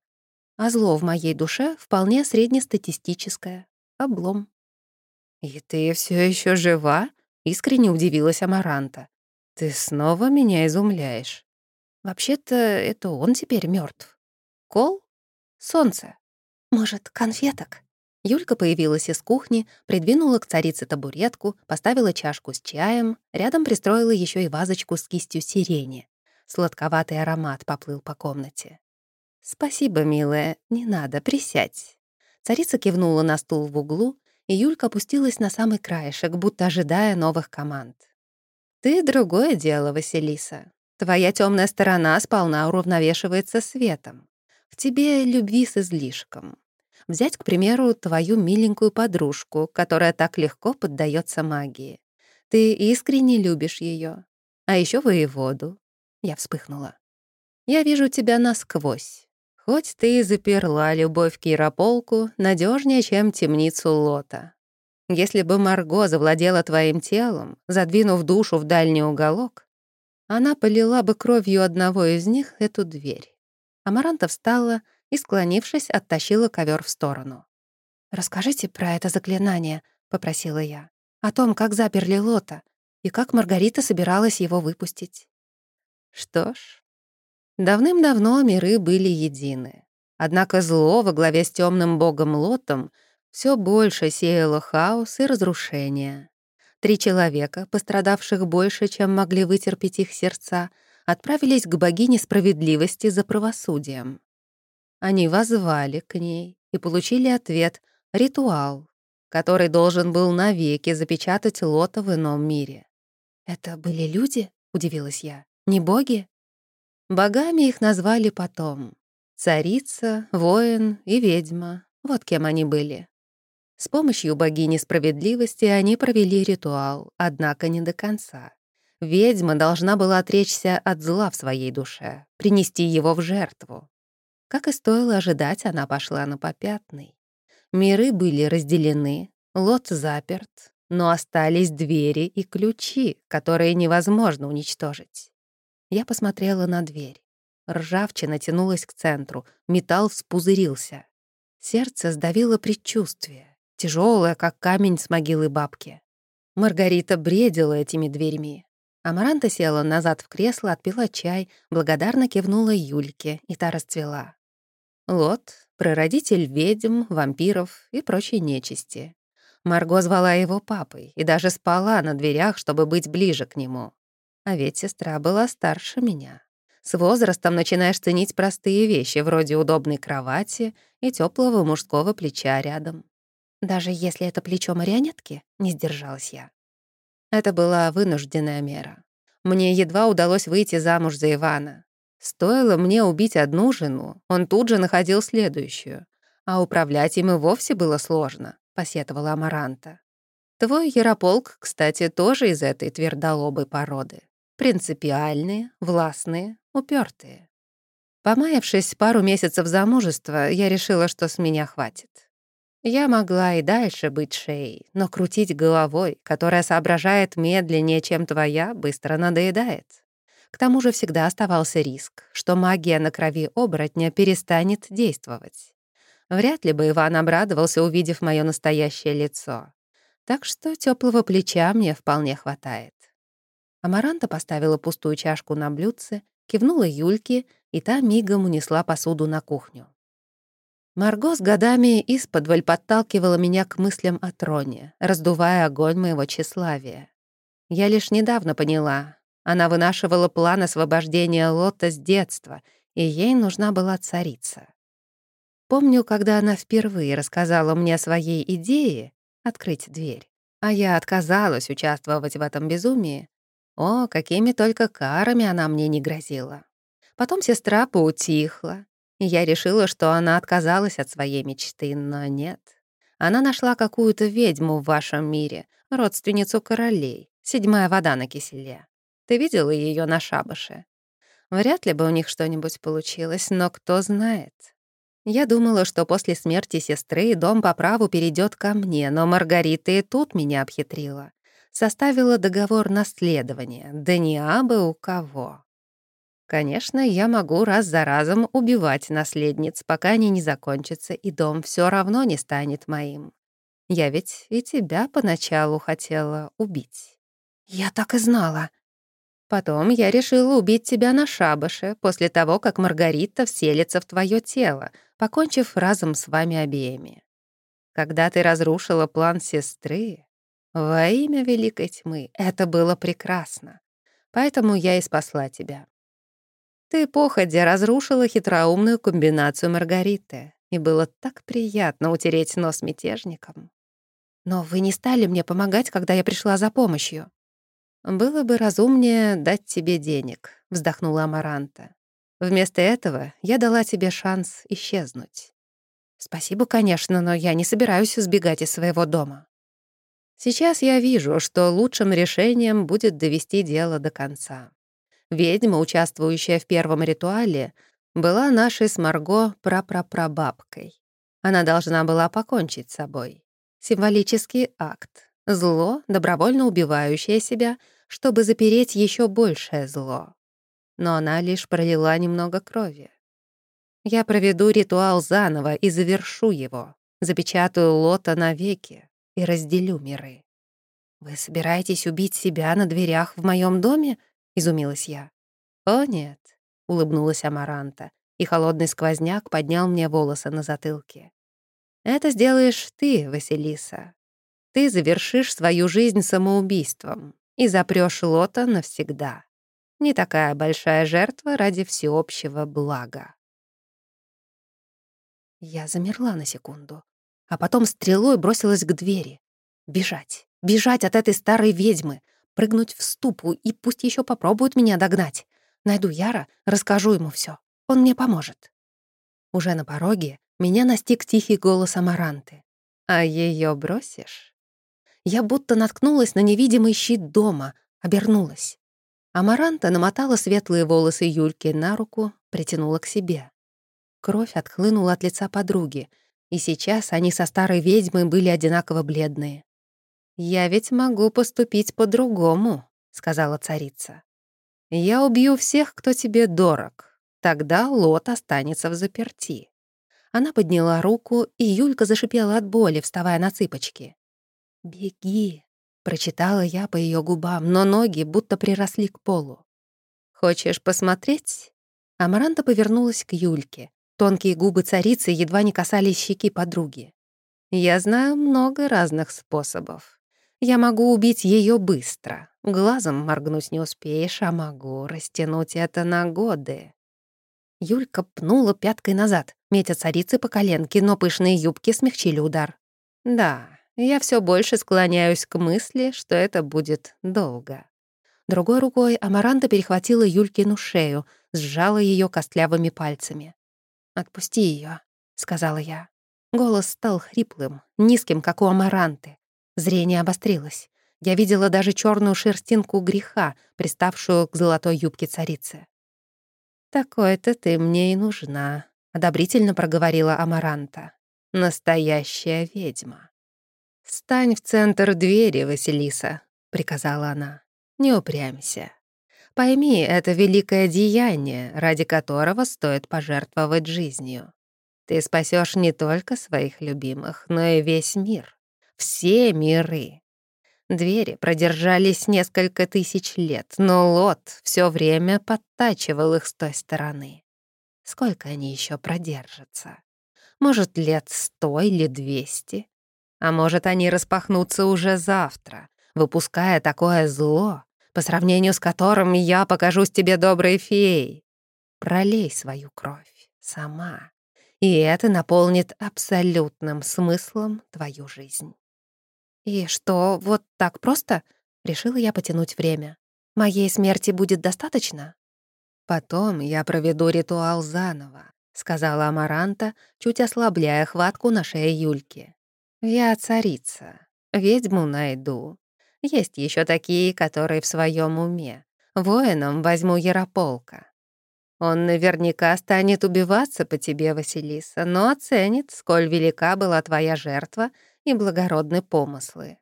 А зло в моей душе вполне среднестатистическое. Облом. «И ты все еще жива?» — искренне удивилась Амаранта. «Ты снова меня изумляешь». «Вообще-то это он теперь мертв. Кол? Солнце. Может, конфеток?» Юлька появилась из кухни, придвинула к царице табуретку, поставила чашку с чаем, рядом пристроила еще и вазочку с кистью сирени. Сладковатый аромат поплыл по комнате. «Спасибо, милая, не надо, присядь». Царица кивнула на стул в углу, и Юлька опустилась на самый краешек, будто ожидая новых команд. «Ты другое дело, Василиса. Твоя темная сторона сполна уравновешивается светом. В тебе любви с излишком. Взять, к примеру, твою миленькую подружку, которая так легко поддается магии. Ты искренне любишь ее. А еще воеводу. Я вспыхнула. Я вижу тебя насквозь. Хоть ты и заперла любовь к Ярополку надежнее, чем темницу Лота. Если бы Марго завладела твоим телом, задвинув душу в дальний уголок, она полила бы кровью одного из них эту дверь. Амаранта встала и, склонившись, оттащила ковер в сторону. «Расскажите про это заклинание», — попросила я. «О том, как заперли Лота и как Маргарита собиралась его выпустить». Что ж, давным-давно миры были едины. Однако зло во главе с темным богом Лотом все больше сеяло хаос и разрушение. Три человека, пострадавших больше, чем могли вытерпеть их сердца, отправились к богине справедливости за правосудием. Они возвали к ней и получили ответ — ритуал, который должен был навеки запечатать Лота в ином мире. «Это были люди?» — удивилась я. «Не боги?» Богами их назвали потом. Царица, воин и ведьма. Вот кем они были. С помощью богини справедливости они провели ритуал, однако не до конца. Ведьма должна была отречься от зла в своей душе, принести его в жертву. Как и стоило ожидать, она пошла на попятный. Миры были разделены, лот заперт, но остались двери и ключи, которые невозможно уничтожить. Я посмотрела на дверь. Ржавчина тянулась к центру, металл вспузырился. Сердце сдавило предчувствие, тяжелое, как камень с могилы бабки. Маргарита бредила этими дверьми. Амаранта села назад в кресло, отпила чай, благодарно кивнула Юльке, и та расцвела. Лот — прародитель ведьм, вампиров и прочей нечисти. Марго звала его папой и даже спала на дверях, чтобы быть ближе к нему. А ведь сестра была старше меня. С возрастом начинаешь ценить простые вещи, вроде удобной кровати и теплого мужского плеча рядом. Даже если это плечо марионетки, не сдержалась я. Это была вынужденная мера. Мне едва удалось выйти замуж за Ивана. Стоило мне убить одну жену, он тут же находил следующую. А управлять им и вовсе было сложно, — посетовала Амаранта. Твой Ярополк, кстати, тоже из этой твердолобой породы. Принципиальные, властные, упертые. Помаявшись пару месяцев замужества, я решила, что с меня хватит. Я могла и дальше быть шеей, но крутить головой, которая соображает медленнее, чем твоя, быстро надоедает. К тому же всегда оставался риск, что магия на крови оборотня перестанет действовать. Вряд ли бы Иван обрадовался, увидев мое настоящее лицо. Так что теплого плеча мне вполне хватает. Амаранта поставила пустую чашку на блюдце, кивнула Юльке, и та мигом унесла посуду на кухню. Марго с годами исподволь подталкивала меня к мыслям о троне, раздувая огонь моего тщеславия. Я лишь недавно поняла, она вынашивала план освобождения Лота с детства, и ей нужна была царица. Помню, когда она впервые рассказала мне о своей идее открыть дверь, а я отказалась участвовать в этом безумии. О, какими только карами она мне не грозила. Потом сестра поутихла, и я решила, что она отказалась от своей мечты, но нет. Она нашла какую-то ведьму в вашем мире, родственницу королей, седьмая вода на киселе. Ты видела ее на шабаше? Вряд ли бы у них что-нибудь получилось, но кто знает. Я думала, что после смерти сестры дом по праву перейдет ко мне, но Маргарита и тут меня обхитрила. Составила договор наследования, да не абы у кого. Конечно, я могу раз за разом убивать наследниц, пока они не закончатся, и дом все равно не станет моим. Я ведь и тебя поначалу хотела убить. «Я так и знала», Потом я решила убить тебя на шабаше, после того, как Маргарита вселится в твое тело, покончив разом с вами обеими. когда ты разрушила план сестры, во имя великой тьмы, это было прекрасно. Поэтому я и спасла тебя. Ты походя разрушила хитроумную комбинацию Маргариты, и было так приятно утереть нос мятежникам. Но вы не стали мне помогать, когда я пришла за помощью. Было бы разумнее дать тебе денег, вздохнула Амаранта. Вместо этого я дала тебе шанс исчезнуть. Спасибо, конечно, но я не собираюсь сбегать из своего дома. Сейчас я вижу, что лучшим решением будет довести дело до конца. Ведьма, участвующая в первом ритуале, была нашей с Марго прапрапрабабкой. Она должна была покончить с собой. Символический акт. Зло, добровольно убивающее себя, чтобы запереть еще большее зло. Но она лишь пролила немного крови. Я проведу ритуал заново и завершу его, запечатаю лота навеки, и разделю миры. «Вы собираетесь убить себя на дверях в моем доме?» — изумилась я. «О, нет», — улыбнулась Амаранта, и холодный сквозняк поднял мне волосы на затылке. «Это сделаешь ты, Василиса. Ты завершишь свою жизнь самоубийством и запрёшь Лота навсегда. Не такая большая жертва ради всеобщего блага». Я замерла на секунду а потом стрелой бросилась к двери. Бежать, бежать от этой старой ведьмы, прыгнуть в ступу и пусть еще попробует меня догнать. Найду Яра, расскажу ему все. Он мне поможет. Уже на пороге меня настиг тихий голос Амаранты. «А ее бросишь?» Я будто наткнулась на невидимый щит дома, обернулась. Амаранта намотала светлые волосы Юльки на руку, притянула к себе. Кровь отхлынула от лица подруги — и сейчас они со старой ведьмой были одинаково бледные. «Я ведь могу поступить по-другому», — сказала царица. «Я убью всех, кто тебе дорог. Тогда лот останется в заперти». Она подняла руку, и Юлька зашипела от боли, вставая на цыпочки. «Беги», — прочитала я по ее губам, но ноги будто приросли к полу. «Хочешь посмотреть?» Амаранта повернулась к Юльке. Тонкие губы царицы едва не касались щеки подруги. «Я знаю много разных способов. Я могу убить ее быстро. Глазом моргнуть не успеешь, а могу растянуть это на годы». Юлька пнула пяткой назад, метя царицы по коленке, но пышные юбки смягчили удар. «Да, я все больше склоняюсь к мысли, что это будет долго». Другой рукой Амаранта перехватила Юлькину шею, сжала ее костлявыми пальцами. «Отпусти ее, сказала я. Голос стал хриплым, низким, как у амаранты. Зрение обострилось. Я видела даже черную шерстинку греха, приставшую к золотой юбке царицы. «Такой-то ты мне и нужна», — одобрительно проговорила Амаранта. «Настоящая ведьма». «Стань в центр двери, Василиса», — приказала она. «Не упрямься. Пойми, это великое деяние, ради которого стоит пожертвовать жизнью. Ты спасешь не только своих любимых, но и весь мир. Все миры. Двери продержались несколько тысяч лет, но Лот все время подтачивал их с той стороны. Сколько они еще продержатся? Может, лет сто или двести? А может, они распахнутся уже завтра, выпуская такое зло, по сравнению с которым я покажусь тебе доброй феей. Пролей свою кровь сама, и это наполнит абсолютным смыслом твою жизнь. И что, вот так просто? Решила я потянуть время. Моей смерти будет достаточно? Потом я проведу ритуал заново, сказала Амаранта, чуть ослабляя хватку на шее Юльки. Я царица, ведьму найду, есть еще такие, которые в своем уме. Воином возьму Ярополка. Он наверняка станет убиваться по тебе, Василиса, но оценит, сколь велика была твоя жертва и благородны помыслы.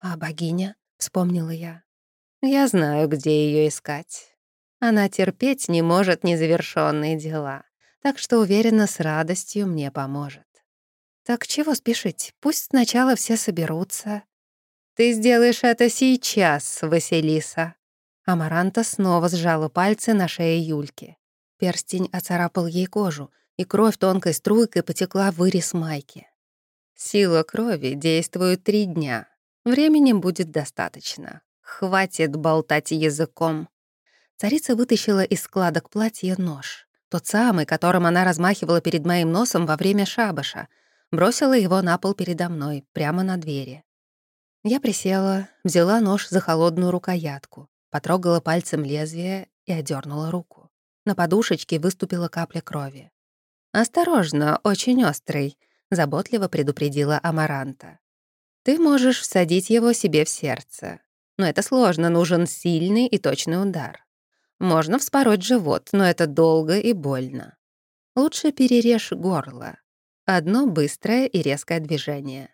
«А богиня?» — вспомнила я. «Я знаю, где ее искать. Она терпеть не может незавершенные дела, так что, уверена, с радостью мне поможет». «Так чего спешить? Пусть сначала все соберутся, «Ты сделаешь это сейчас, Василиса». Амаранта снова сжала пальцы на шее Юльки. Перстень оцарапал ей кожу, и кровь тонкой струйкой потекла в вырез майки. Сила крови действует три дня. Времени будет достаточно. Хватит болтать языком. Царица вытащила из складок платья нож. Тот самый, которым она размахивала перед моим носом во время шабаша. Бросила его на пол передо мной, прямо на двери. Я присела, взяла нож за холодную рукоятку, потрогала пальцем лезвие и одернула руку. На подушечке выступила капля крови. «Осторожно, очень острый», — заботливо предупредила Амаранта. «Ты можешь всадить его себе в сердце. Но это сложно, нужен сильный и точный удар. Можно вспороть живот, но это долго и больно. Лучше перережь горло. Одно быстрое и резкое движение.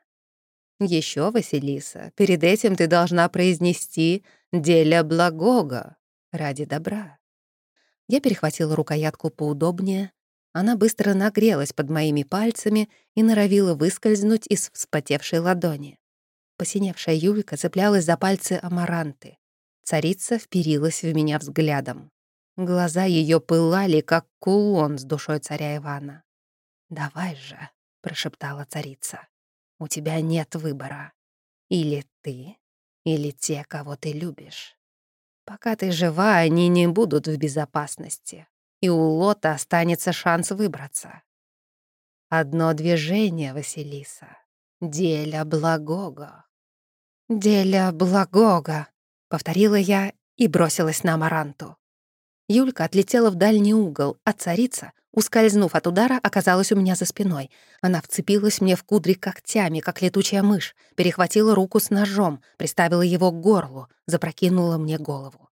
Еще, Василиса, перед этим ты должна произнести «деля благого» ради добра. Я перехватила рукоятку поудобнее, она быстро нагрелась под моими пальцами и норовила выскользнуть из вспотевшей ладони. Посиневшая Юлька цеплялась за пальцы амаранты. Царица вперилась в меня взглядом. Глаза ее пылали, как кулон с душой царя Ивана. «Давай же», — прошептала царица, — «у тебя нет выбора. Или ты, или те, кого ты любишь. Пока ты жива, они не будут в безопасности и у Лота останется шанс выбраться. Одно движение, Василиса. Деля благого. «Деля благого», — повторила я и бросилась на Амаранту. Юлька отлетела в дальний угол, а царица, ускользнув от удара, оказалась у меня за спиной. Она вцепилась мне в кудри когтями, как летучая мышь, перехватила руку с ножом, приставила его к горлу, запрокинула мне голову.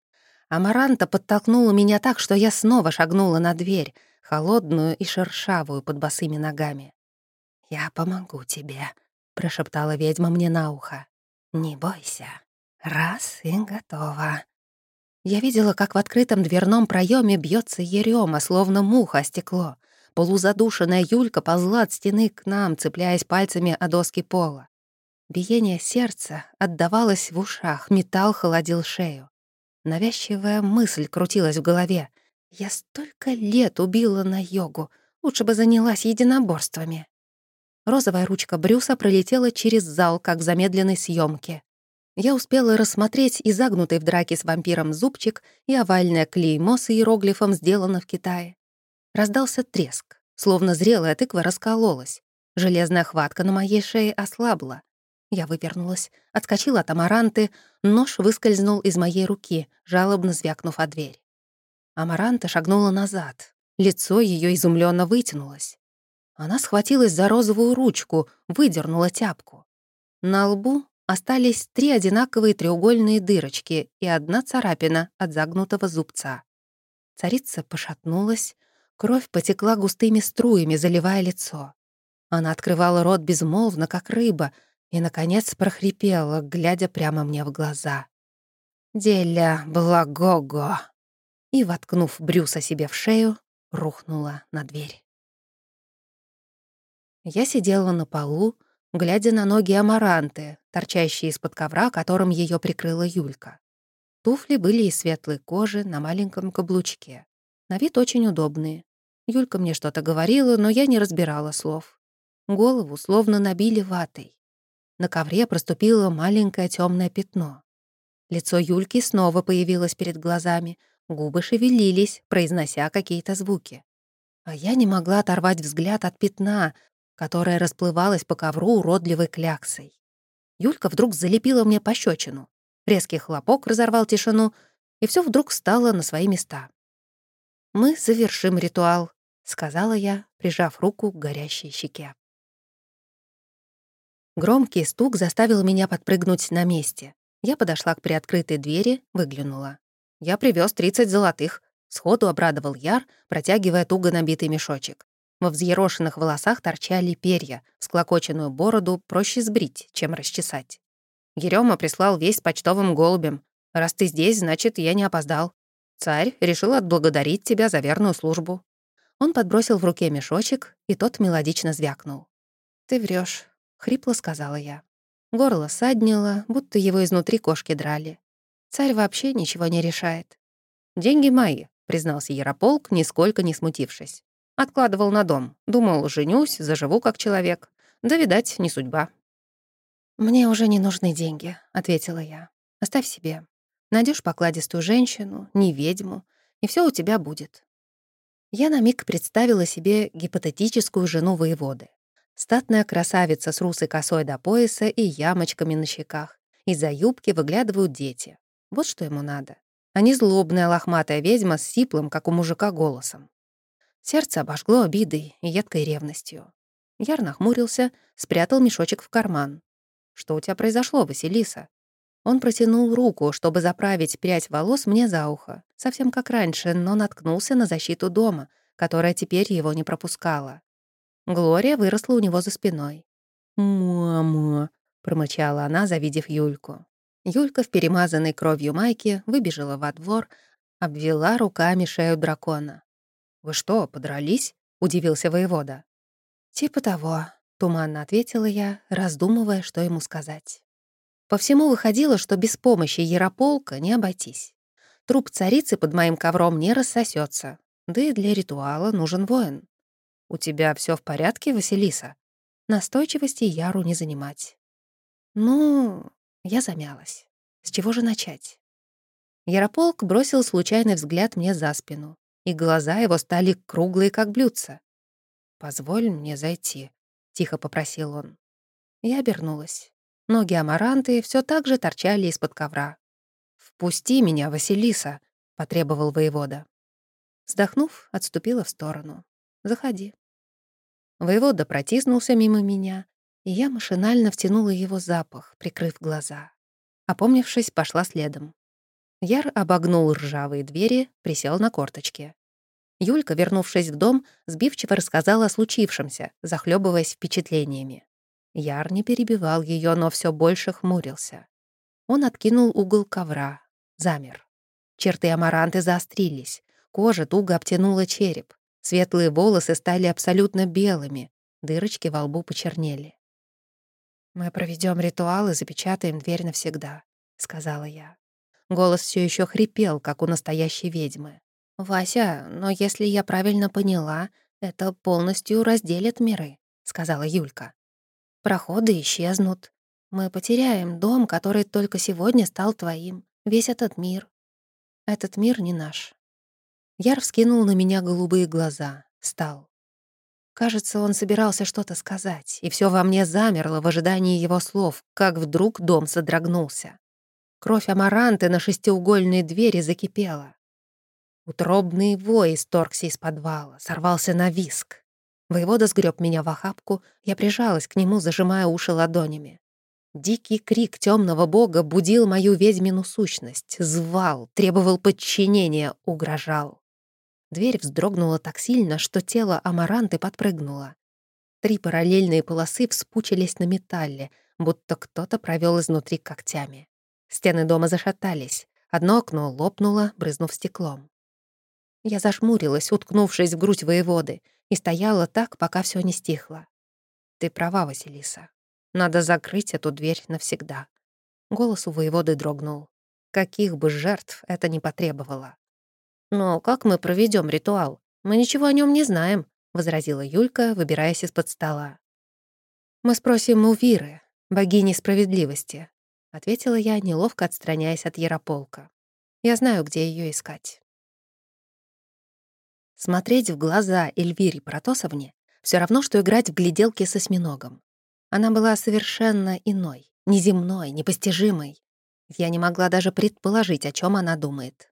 Амаранта подтолкнула меня так, что я снова шагнула на дверь, холодную и шершавую под босыми ногами. «Я помогу тебе», — прошептала ведьма мне на ухо. «Не бойся. Раз и готово». Я видела, как в открытом дверном проеме бьется ерема, словно муха о стекло. Полузадушенная Юлька ползла от стены к нам, цепляясь пальцами о доски пола. Биение сердца отдавалось в ушах, металл холодил шею. Навязчивая мысль крутилась в голове. «Я столько лет убила на йогу, лучше бы занялась единоборствами». Розовая ручка Брюса пролетела через зал, как в замедленной съемке. Я успела рассмотреть и загнутый в драке с вампиром зубчик, и овальное клеймо с иероглифом сделано в Китае. Раздался треск, словно зрелая тыква раскололась. Железная хватка на моей шее ослабла. Я вывернулась, отскочила от амаранты, нож выскользнул из моей руки, жалобно звякнув о дверь. Амаранта шагнула назад. Лицо ее изумленно вытянулось. Она схватилась за розовую ручку, выдернула тяпку. На лбу остались три одинаковые треугольные дырочки и одна царапина от загнутого зубца. Царица пошатнулась, кровь потекла густыми струями, заливая лицо. Она открывала рот безмолвно, как рыба, и, наконец, прохрипела, глядя прямо мне в глаза. «Деля благого!» И, воткнув Брюса себе в шею, рухнула на дверь. Я сидела на полу, глядя на ноги амаранты, торчащие из-под ковра, которым ее прикрыла Юлька. Туфли были из светлой кожи на маленьком каблучке. На вид очень удобные. Юлька мне что-то говорила, но я не разбирала слов. Голову словно набили ватой. На ковре проступило маленькое темное пятно. Лицо Юльки снова появилось перед глазами, губы шевелились, произнося какие-то звуки. А я не могла оторвать взгляд от пятна, которое расплывалось по ковру уродливой кляксой. Юлька вдруг залепила мне пощечину. Резкий хлопок разорвал тишину, и все вдруг стало на свои места. «Мы завершим ритуал», — сказала я, прижав руку к горящей щеке. Громкий стук заставил меня подпрыгнуть на месте. Я подошла к приоткрытой двери, выглянула. «Я привез 30 золотых», — сходу обрадовал Яр, протягивая туго набитый мешочек. Во взъерошенных волосах торчали перья, склокоченную бороду проще сбрить, чем расчесать. Ерёма прислал весь почтовым голубем. «Раз ты здесь, значит, я не опоздал. Царь решил отблагодарить тебя за верную службу». Он подбросил в руке мешочек, и тот мелодично звякнул. «Ты врешь, — хрипло сказала я. Горло саднило, будто его изнутри кошки драли. Царь вообще ничего не решает. «Деньги мои», — признался Ярополк, нисколько не смутившись. Откладывал на дом. Думал, женюсь, заживу как человек. Да, видать, не судьба. «Мне уже не нужны деньги», — ответила я. «Оставь себе. Найдешь покладистую женщину, не ведьму, и все у тебя будет». Я на миг представила себе гипотетическую жену воеводы. Статная красавица с русой косой до пояса и ямочками на щеках. Из-за юбки выглядывают дети. Вот что ему надо. А не злобная лохматая ведьма с сиплым, как у мужика, голосом. Сердце обожгло обидой и едкой ревностью. Яр нахмурился, спрятал мешочек в карман. «Что у тебя произошло, Василиса?» Он протянул руку, чтобы заправить прядь волос мне за ухо, совсем как раньше, но наткнулся на защиту дома, которая теперь его не пропускала. Глория выросла у него за спиной. «Мама», — промычала она, завидев Юльку. Юлька в перемазанной кровью майке выбежала во двор, обвела руками шею дракона. «Вы что, подрались?» — удивился воевода. «Типа того», — туманно ответила я, раздумывая, что ему сказать. По всему выходило, что без помощи Ярополка не обойтись. Труп царицы под моим ковром не рассосется, да и для ритуала нужен воин. «У тебя все в порядке, Василиса?» Настойчивости Яру не занимать. «Ну...» — я замялась. С чего же начать? Ярополк бросил случайный взгляд мне за спину, и глаза его стали круглые, как блюдца. «Позволь мне зайти», — тихо попросил он. Я обернулась. Ноги амаранты все так же торчали из-под ковра. «Впусти меня, Василиса», — потребовал воевода. Вздохнув, отступила в сторону. «Заходи». Воевода протиснулся мимо меня, и я машинально втянула его запах, прикрыв глаза. Опомнившись, пошла следом. Яр обогнул ржавые двери, присел на корточки. Юлька, вернувшись в дом, сбивчиво рассказала о случившемся, захлебываясь впечатлениями. Яр не перебивал ее, но все больше хмурился. Он откинул угол ковра, замер. Черты амаранты заострились, кожа туго обтянула череп, светлые волосы стали абсолютно белыми, дырочки во лбу почернели. «Мы проведем ритуал и запечатаем дверь навсегда», — сказала я. Голос все еще хрипел, как у настоящей ведьмы. «Вася, но если я правильно поняла, это полностью разделит миры», — сказала Юлька. «Проходы исчезнут. Мы потеряем дом, который только сегодня стал твоим, весь этот мир. Этот мир не наш». Яр вскинул на меня голубые глаза, встал. Кажется, он собирался что-то сказать, и все во мне замерло в ожидании его слов, как вдруг дом содрогнулся. Кровь амаранты на шестиугольной двери закипела. Утробный вой исторгся из подвала, сорвался на виск. Воевода сгреб меня в охапку, я прижалась к нему, зажимая уши ладонями. Дикий крик темного бога будил мою ведьмину сущность, звал, требовал подчинения, угрожал. Дверь вздрогнула так сильно, что тело Амаранты подпрыгнуло. Три параллельные полосы вспучились на металле, будто кто-то провел изнутри когтями. Стены дома зашатались. Одно окно лопнуло, брызнув стеклом. Я зашмурилась, уткнувшись в грудь воеводы, и стояла так, пока все не стихло. «Ты права, Василиса. Надо закрыть эту дверь навсегда». Голос у воеводы дрогнул. Каких бы жертв это ни потребовало. «Но как мы проведем ритуал? Мы ничего о нем не знаем», — возразила Юлька, выбираясь из-под стола. «Мы спросим у Виры, богини справедливости», — ответила я, неловко отстраняясь от Ярополка. «Я знаю, где ее искать». Смотреть в глаза Эльвире Протосовне все равно, что играть в гляделки со осьминогом. Она была совершенно иной, неземной, непостижимой. Я не могла даже предположить, о чем она думает.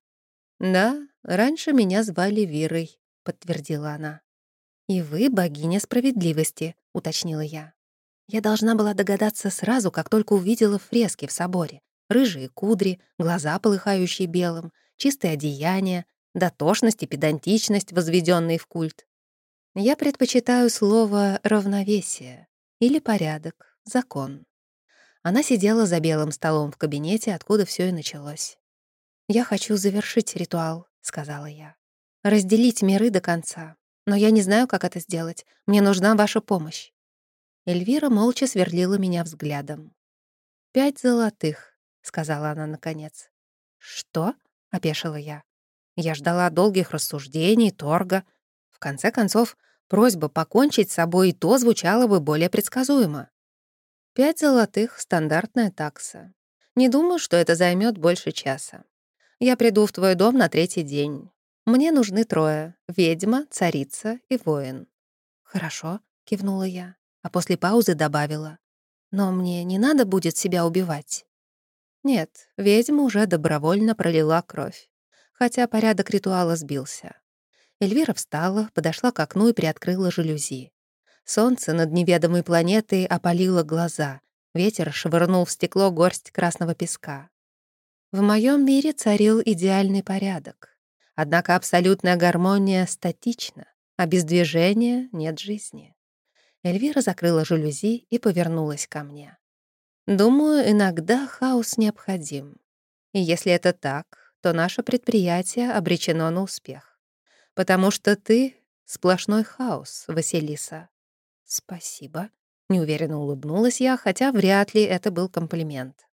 «Да, раньше меня звали Вирой», — подтвердила она. «И вы богиня справедливости», — уточнила я. Я должна была догадаться сразу, как только увидела фрески в соборе. Рыжие кудри, глаза, полыхающие белым, чистые одеяния, дотошность и педантичность, возведенные в культ. Я предпочитаю слово «равновесие» или «порядок», «закон». Она сидела за белым столом в кабинете, откуда все и началось. «Я хочу завершить ритуал», — сказала я. «Разделить миры до конца. Но я не знаю, как это сделать. Мне нужна ваша помощь». Эльвира молча сверлила меня взглядом. «Пять золотых», — сказала она наконец. «Что?» — опешила я. Я ждала долгих рассуждений, торга. В конце концов, Просьба покончить с собой и то звучала бы более предсказуемо. Пять золотых — стандартная такса. Не думаю, что это займет больше часа. Я приду в твой дом на третий день. Мне нужны трое — ведьма, царица и воин». «Хорошо», — кивнула я, а после паузы добавила. «Но мне не надо будет себя убивать». Нет, ведьма уже добровольно пролила кровь, хотя порядок ритуала сбился. Эльвира встала, подошла к окну и приоткрыла жалюзи. Солнце над неведомой планетой опалило глаза, ветер швырнул в стекло горсть красного песка. В моем мире царил идеальный порядок. Однако абсолютная гармония статична, а без движения нет жизни. Эльвира закрыла жалюзи и повернулась ко мне. Думаю, иногда хаос необходим. И если это так, то наше предприятие обречено на успех. Потому что ты — сплошной хаос, Василиса. Спасибо. Неуверенно улыбнулась я, хотя вряд ли это был комплимент.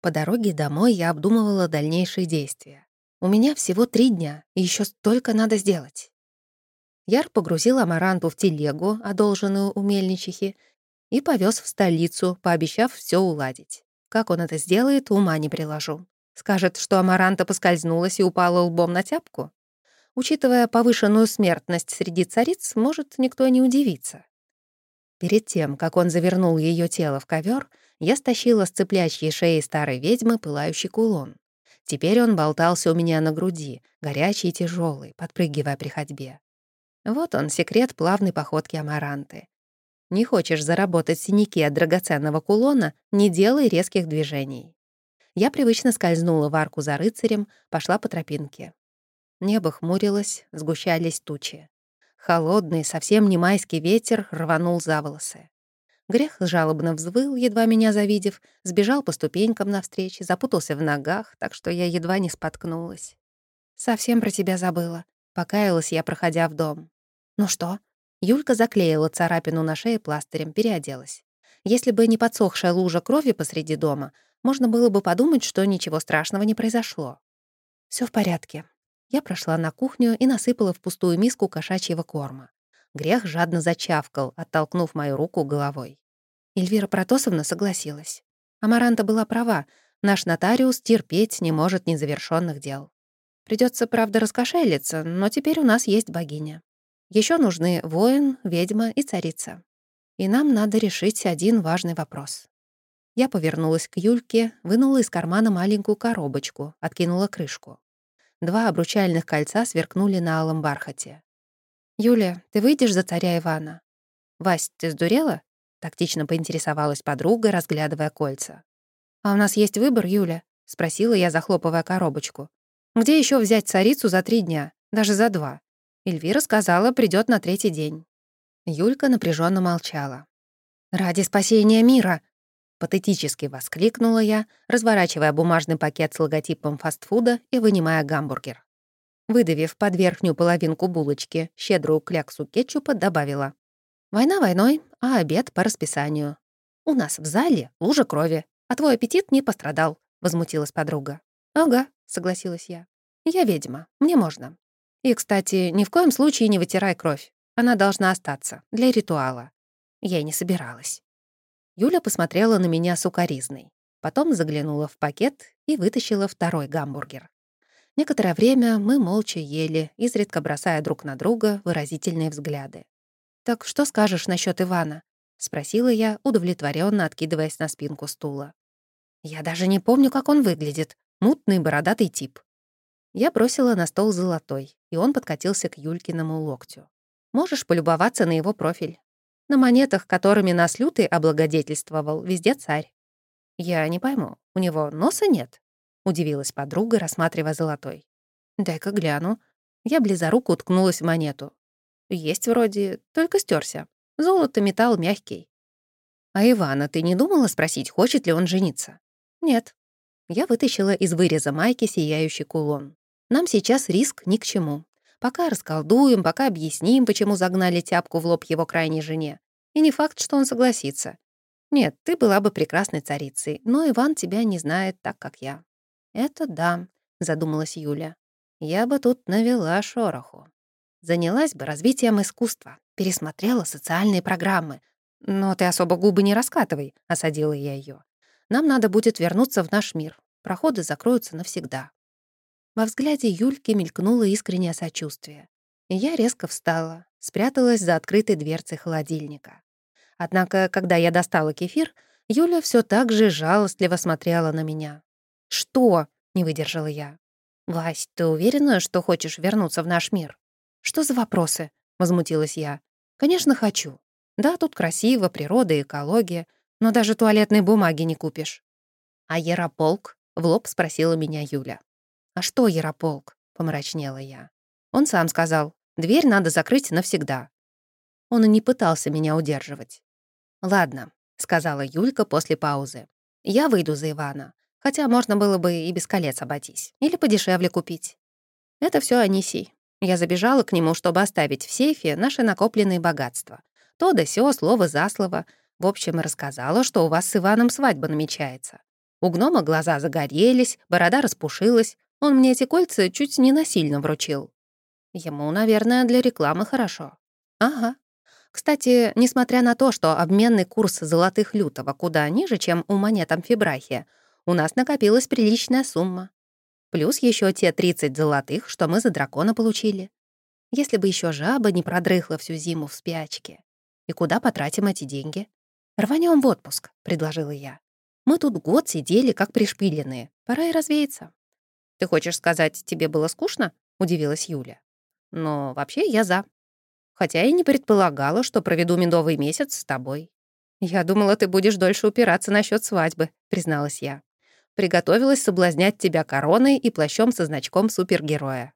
По дороге домой я обдумывала дальнейшие действия. У меня всего три дня, и еще столько надо сделать. Яр погрузил Амаранту в телегу, одолженную у мельничихи, и повез в столицу, пообещав все уладить. Как он это сделает, ума не приложу. Скажет, что Амаранта поскользнулась и упала лбом на тяпку? Учитывая повышенную смертность среди цариц, может, никто не удивится. Перед тем, как он завернул ее тело в ковер, я стащила с цыплячьей шеи старой ведьмы пылающий кулон. Теперь он болтался у меня на груди, горячий и тяжелый, подпрыгивая при ходьбе. Вот он, секрет плавной походки амаранты. Не хочешь заработать синяки от драгоценного кулона — не делай резких движений. Я привычно скользнула в арку за рыцарем, пошла по тропинке. Небо хмурилось, сгущались тучи. Холодный, совсем не майский ветер рванул за волосы. Грех жалобно взвыл, едва меня завидев, сбежал по ступенькам навстречу, запутался в ногах, так что я едва не споткнулась. «Совсем про тебя забыла», — покаялась я, проходя в дом. «Ну что?» Юлька заклеила царапину на шее пластырем, переоделась. Если бы не подсохшая лужа крови посреди дома, можно было бы подумать, что ничего страшного не произошло. Все в порядке». Я прошла на кухню и насыпала в пустую миску кошачьего корма. Грех жадно зачавкал, оттолкнув мою руку головой. Эльвира Протосовна согласилась. Амаранта была права. Наш нотариус терпеть не может незавершенных дел. Придется, правда, раскошелиться, но теперь у нас есть богиня. Еще нужны воин, ведьма и царица. И нам надо решить один важный вопрос. Я повернулась к Юльке, вынула из кармана маленькую коробочку, откинула крышку. Два обручальных кольца сверкнули на алом бархате. «Юля, ты выйдешь за царя Ивана?» «Вась, ты сдурела?» — тактично поинтересовалась подруга, разглядывая кольца. «А у нас есть выбор, Юля?» — спросила я, захлопывая коробочку. «Где еще взять царицу за три дня? Даже за два?» Эльвира сказала, придет на третий день. Юлька напряженно молчала. «Ради спасения мира!» — патетически воскликнула я, разворачивая бумажный пакет с логотипом фастфуда и вынимая гамбургер. Выдавив под верхнюю половинку булочки щедрую кляксу кетчупа, добавила. «Война войной, а обед по расписанию. У нас в зале лужа крови, а твой аппетит не пострадал», — возмутилась подруга. «Ага», — согласилась я. «Я ведьма, мне можно. И, кстати, ни в коем случае не вытирай кровь. Она должна остаться, для ритуала». Я и не собиралась. Юля посмотрела на меня сукоризной, потом заглянула в пакет и вытащила второй гамбургер. Некоторое время мы молча ели, изредка бросая друг на друга выразительные взгляды. «Так что скажешь насчет Ивана?» — спросила я, удовлетворенно откидываясь на спинку стула. «Я даже не помню, как он выглядит. Мутный бородатый тип». Я бросила на стол золотой, и он подкатился к Юлькиному локтю. «Можешь полюбоваться на его профиль. На монетах, которыми нас лютый облагодетельствовал, везде царь. Я не пойму, у него носа нет?» Удивилась подруга, рассматривая золотой. «Дай-ка гляну». Я близоруко уткнулась в монету. «Есть вроде, только стерся. Золото, металл мягкий». «А Ивана ты не думала спросить, хочет ли он жениться?» «Нет». Я вытащила из выреза майки сияющий кулон. «Нам сейчас риск ни к чему. Пока расколдуем, пока объясним, почему загнали тяпку в лоб его крайней жене. И не факт, что он согласится. Нет, ты была бы прекрасной царицей, но Иван тебя не знает так, как я. «Это да», — задумалась Юля. «Я бы тут навела шороху». Занялась бы развитием искусства, пересмотрела социальные программы. Но ты особо губы не раскатывай, — осадила я ее. Нам надо будет вернуться в наш мир. Проходы закроются навсегда. Во взгляде Юльки мелькнуло искреннее сочувствие. И я резко встала, спряталась за открытой дверцей холодильника. Однако, когда я достала кефир, Юля все так же жалостливо смотрела на меня. «Что?» — не выдержала я. «Вась, ты уверена, что хочешь вернуться в наш мир?» «Что за вопросы?» — возмутилась я. «Конечно, хочу. Да, тут красиво, природа экология, но даже туалетной бумаги не купишь». «А Ярополк?» — в лоб спросила меня Юля. «А что Ярополк?» — помрачнела я. Он сам сказал, дверь надо закрыть навсегда. Он и не пытался меня удерживать. «Ладно», — сказала Юлька после паузы. «Я выйду за Ивана. Хотя можно было бы и без колец обойтись. Или подешевле купить. Это все Анисий. Я забежала к нему, чтобы оставить в сейфе наши накопленные богатства. То да сё, слово за слово. В общем, рассказала, что у вас с Иваном свадьба намечается. У гнома глаза загорелись, борода распушилась. Он мне эти кольца чуть не насильно вручил. Ему, наверное, для рекламы хорошо. Ага. Кстати, несмотря на то, что обменный курс золотых лютого куда ниже, чем у монет амфибрахия, у нас накопилась приличная сумма. Плюс еще те 30 золотых, что мы за дракона получили. Если бы еще жаба не продрыхла всю зиму в спячке. И куда потратим эти деньги? Рванем в отпуск, предложила я. Мы тут год сидели, как пришпиленные. Пора и развеяться. Ты хочешь сказать, тебе было скучно? Удивилась Юля. Но вообще я за. Хотя и не предполагала, что проведу медовый месяц с тобой. Я думала, ты будешь дольше упираться насчет свадьбы, призналась я. Приготовилась соблазнять тебя короной и плащом со значком супергероя.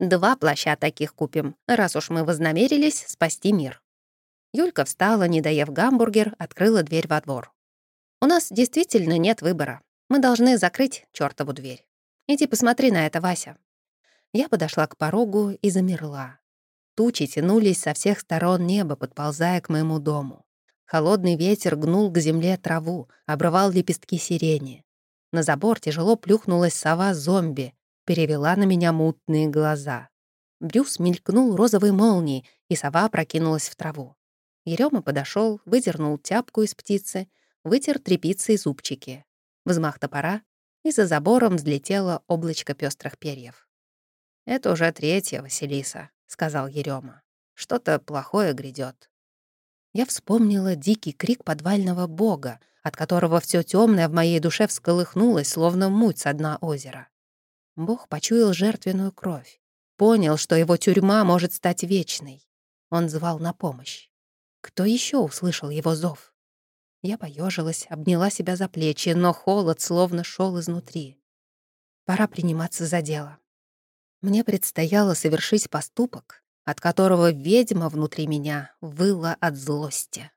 Два плаща таких купим, раз уж мы вознамерились спасти мир. Юлька встала, не доев гамбургер, открыла дверь во двор. У нас действительно нет выбора. Мы должны закрыть чёртову дверь. Иди посмотри на это, Вася. Я подошла к порогу и замерла. Тучи тянулись со всех сторон неба, подползая к моему дому. Холодный ветер гнул к земле траву, обрывал лепестки сирени. На забор тяжело плюхнулась сова-зомби, перевела на меня мутные глаза. Брюс мелькнул розовой молнией, и сова прокинулась в траву. Ерёма подошел, выдернул тяпку из птицы, вытер тряпицей зубчики. Взмах топора, и за забором взлетело облачко пестрых перьев. «Это уже третья, Василиса», — сказал Ерёма. «Что-то плохое грядет. Я вспомнила дикий крик подвального бога, от которого все темное в моей душе всколыхнулось, словно муть со дна озера. Бог почуял жертвенную кровь, понял, что его тюрьма может стать вечной. Он звал на помощь. Кто еще услышал его зов? Я поежилась, обняла себя за плечи, но холод словно шел изнутри. Пора приниматься за дело. Мне предстояло совершить поступок, от которого ведьма внутри меня выла от злости.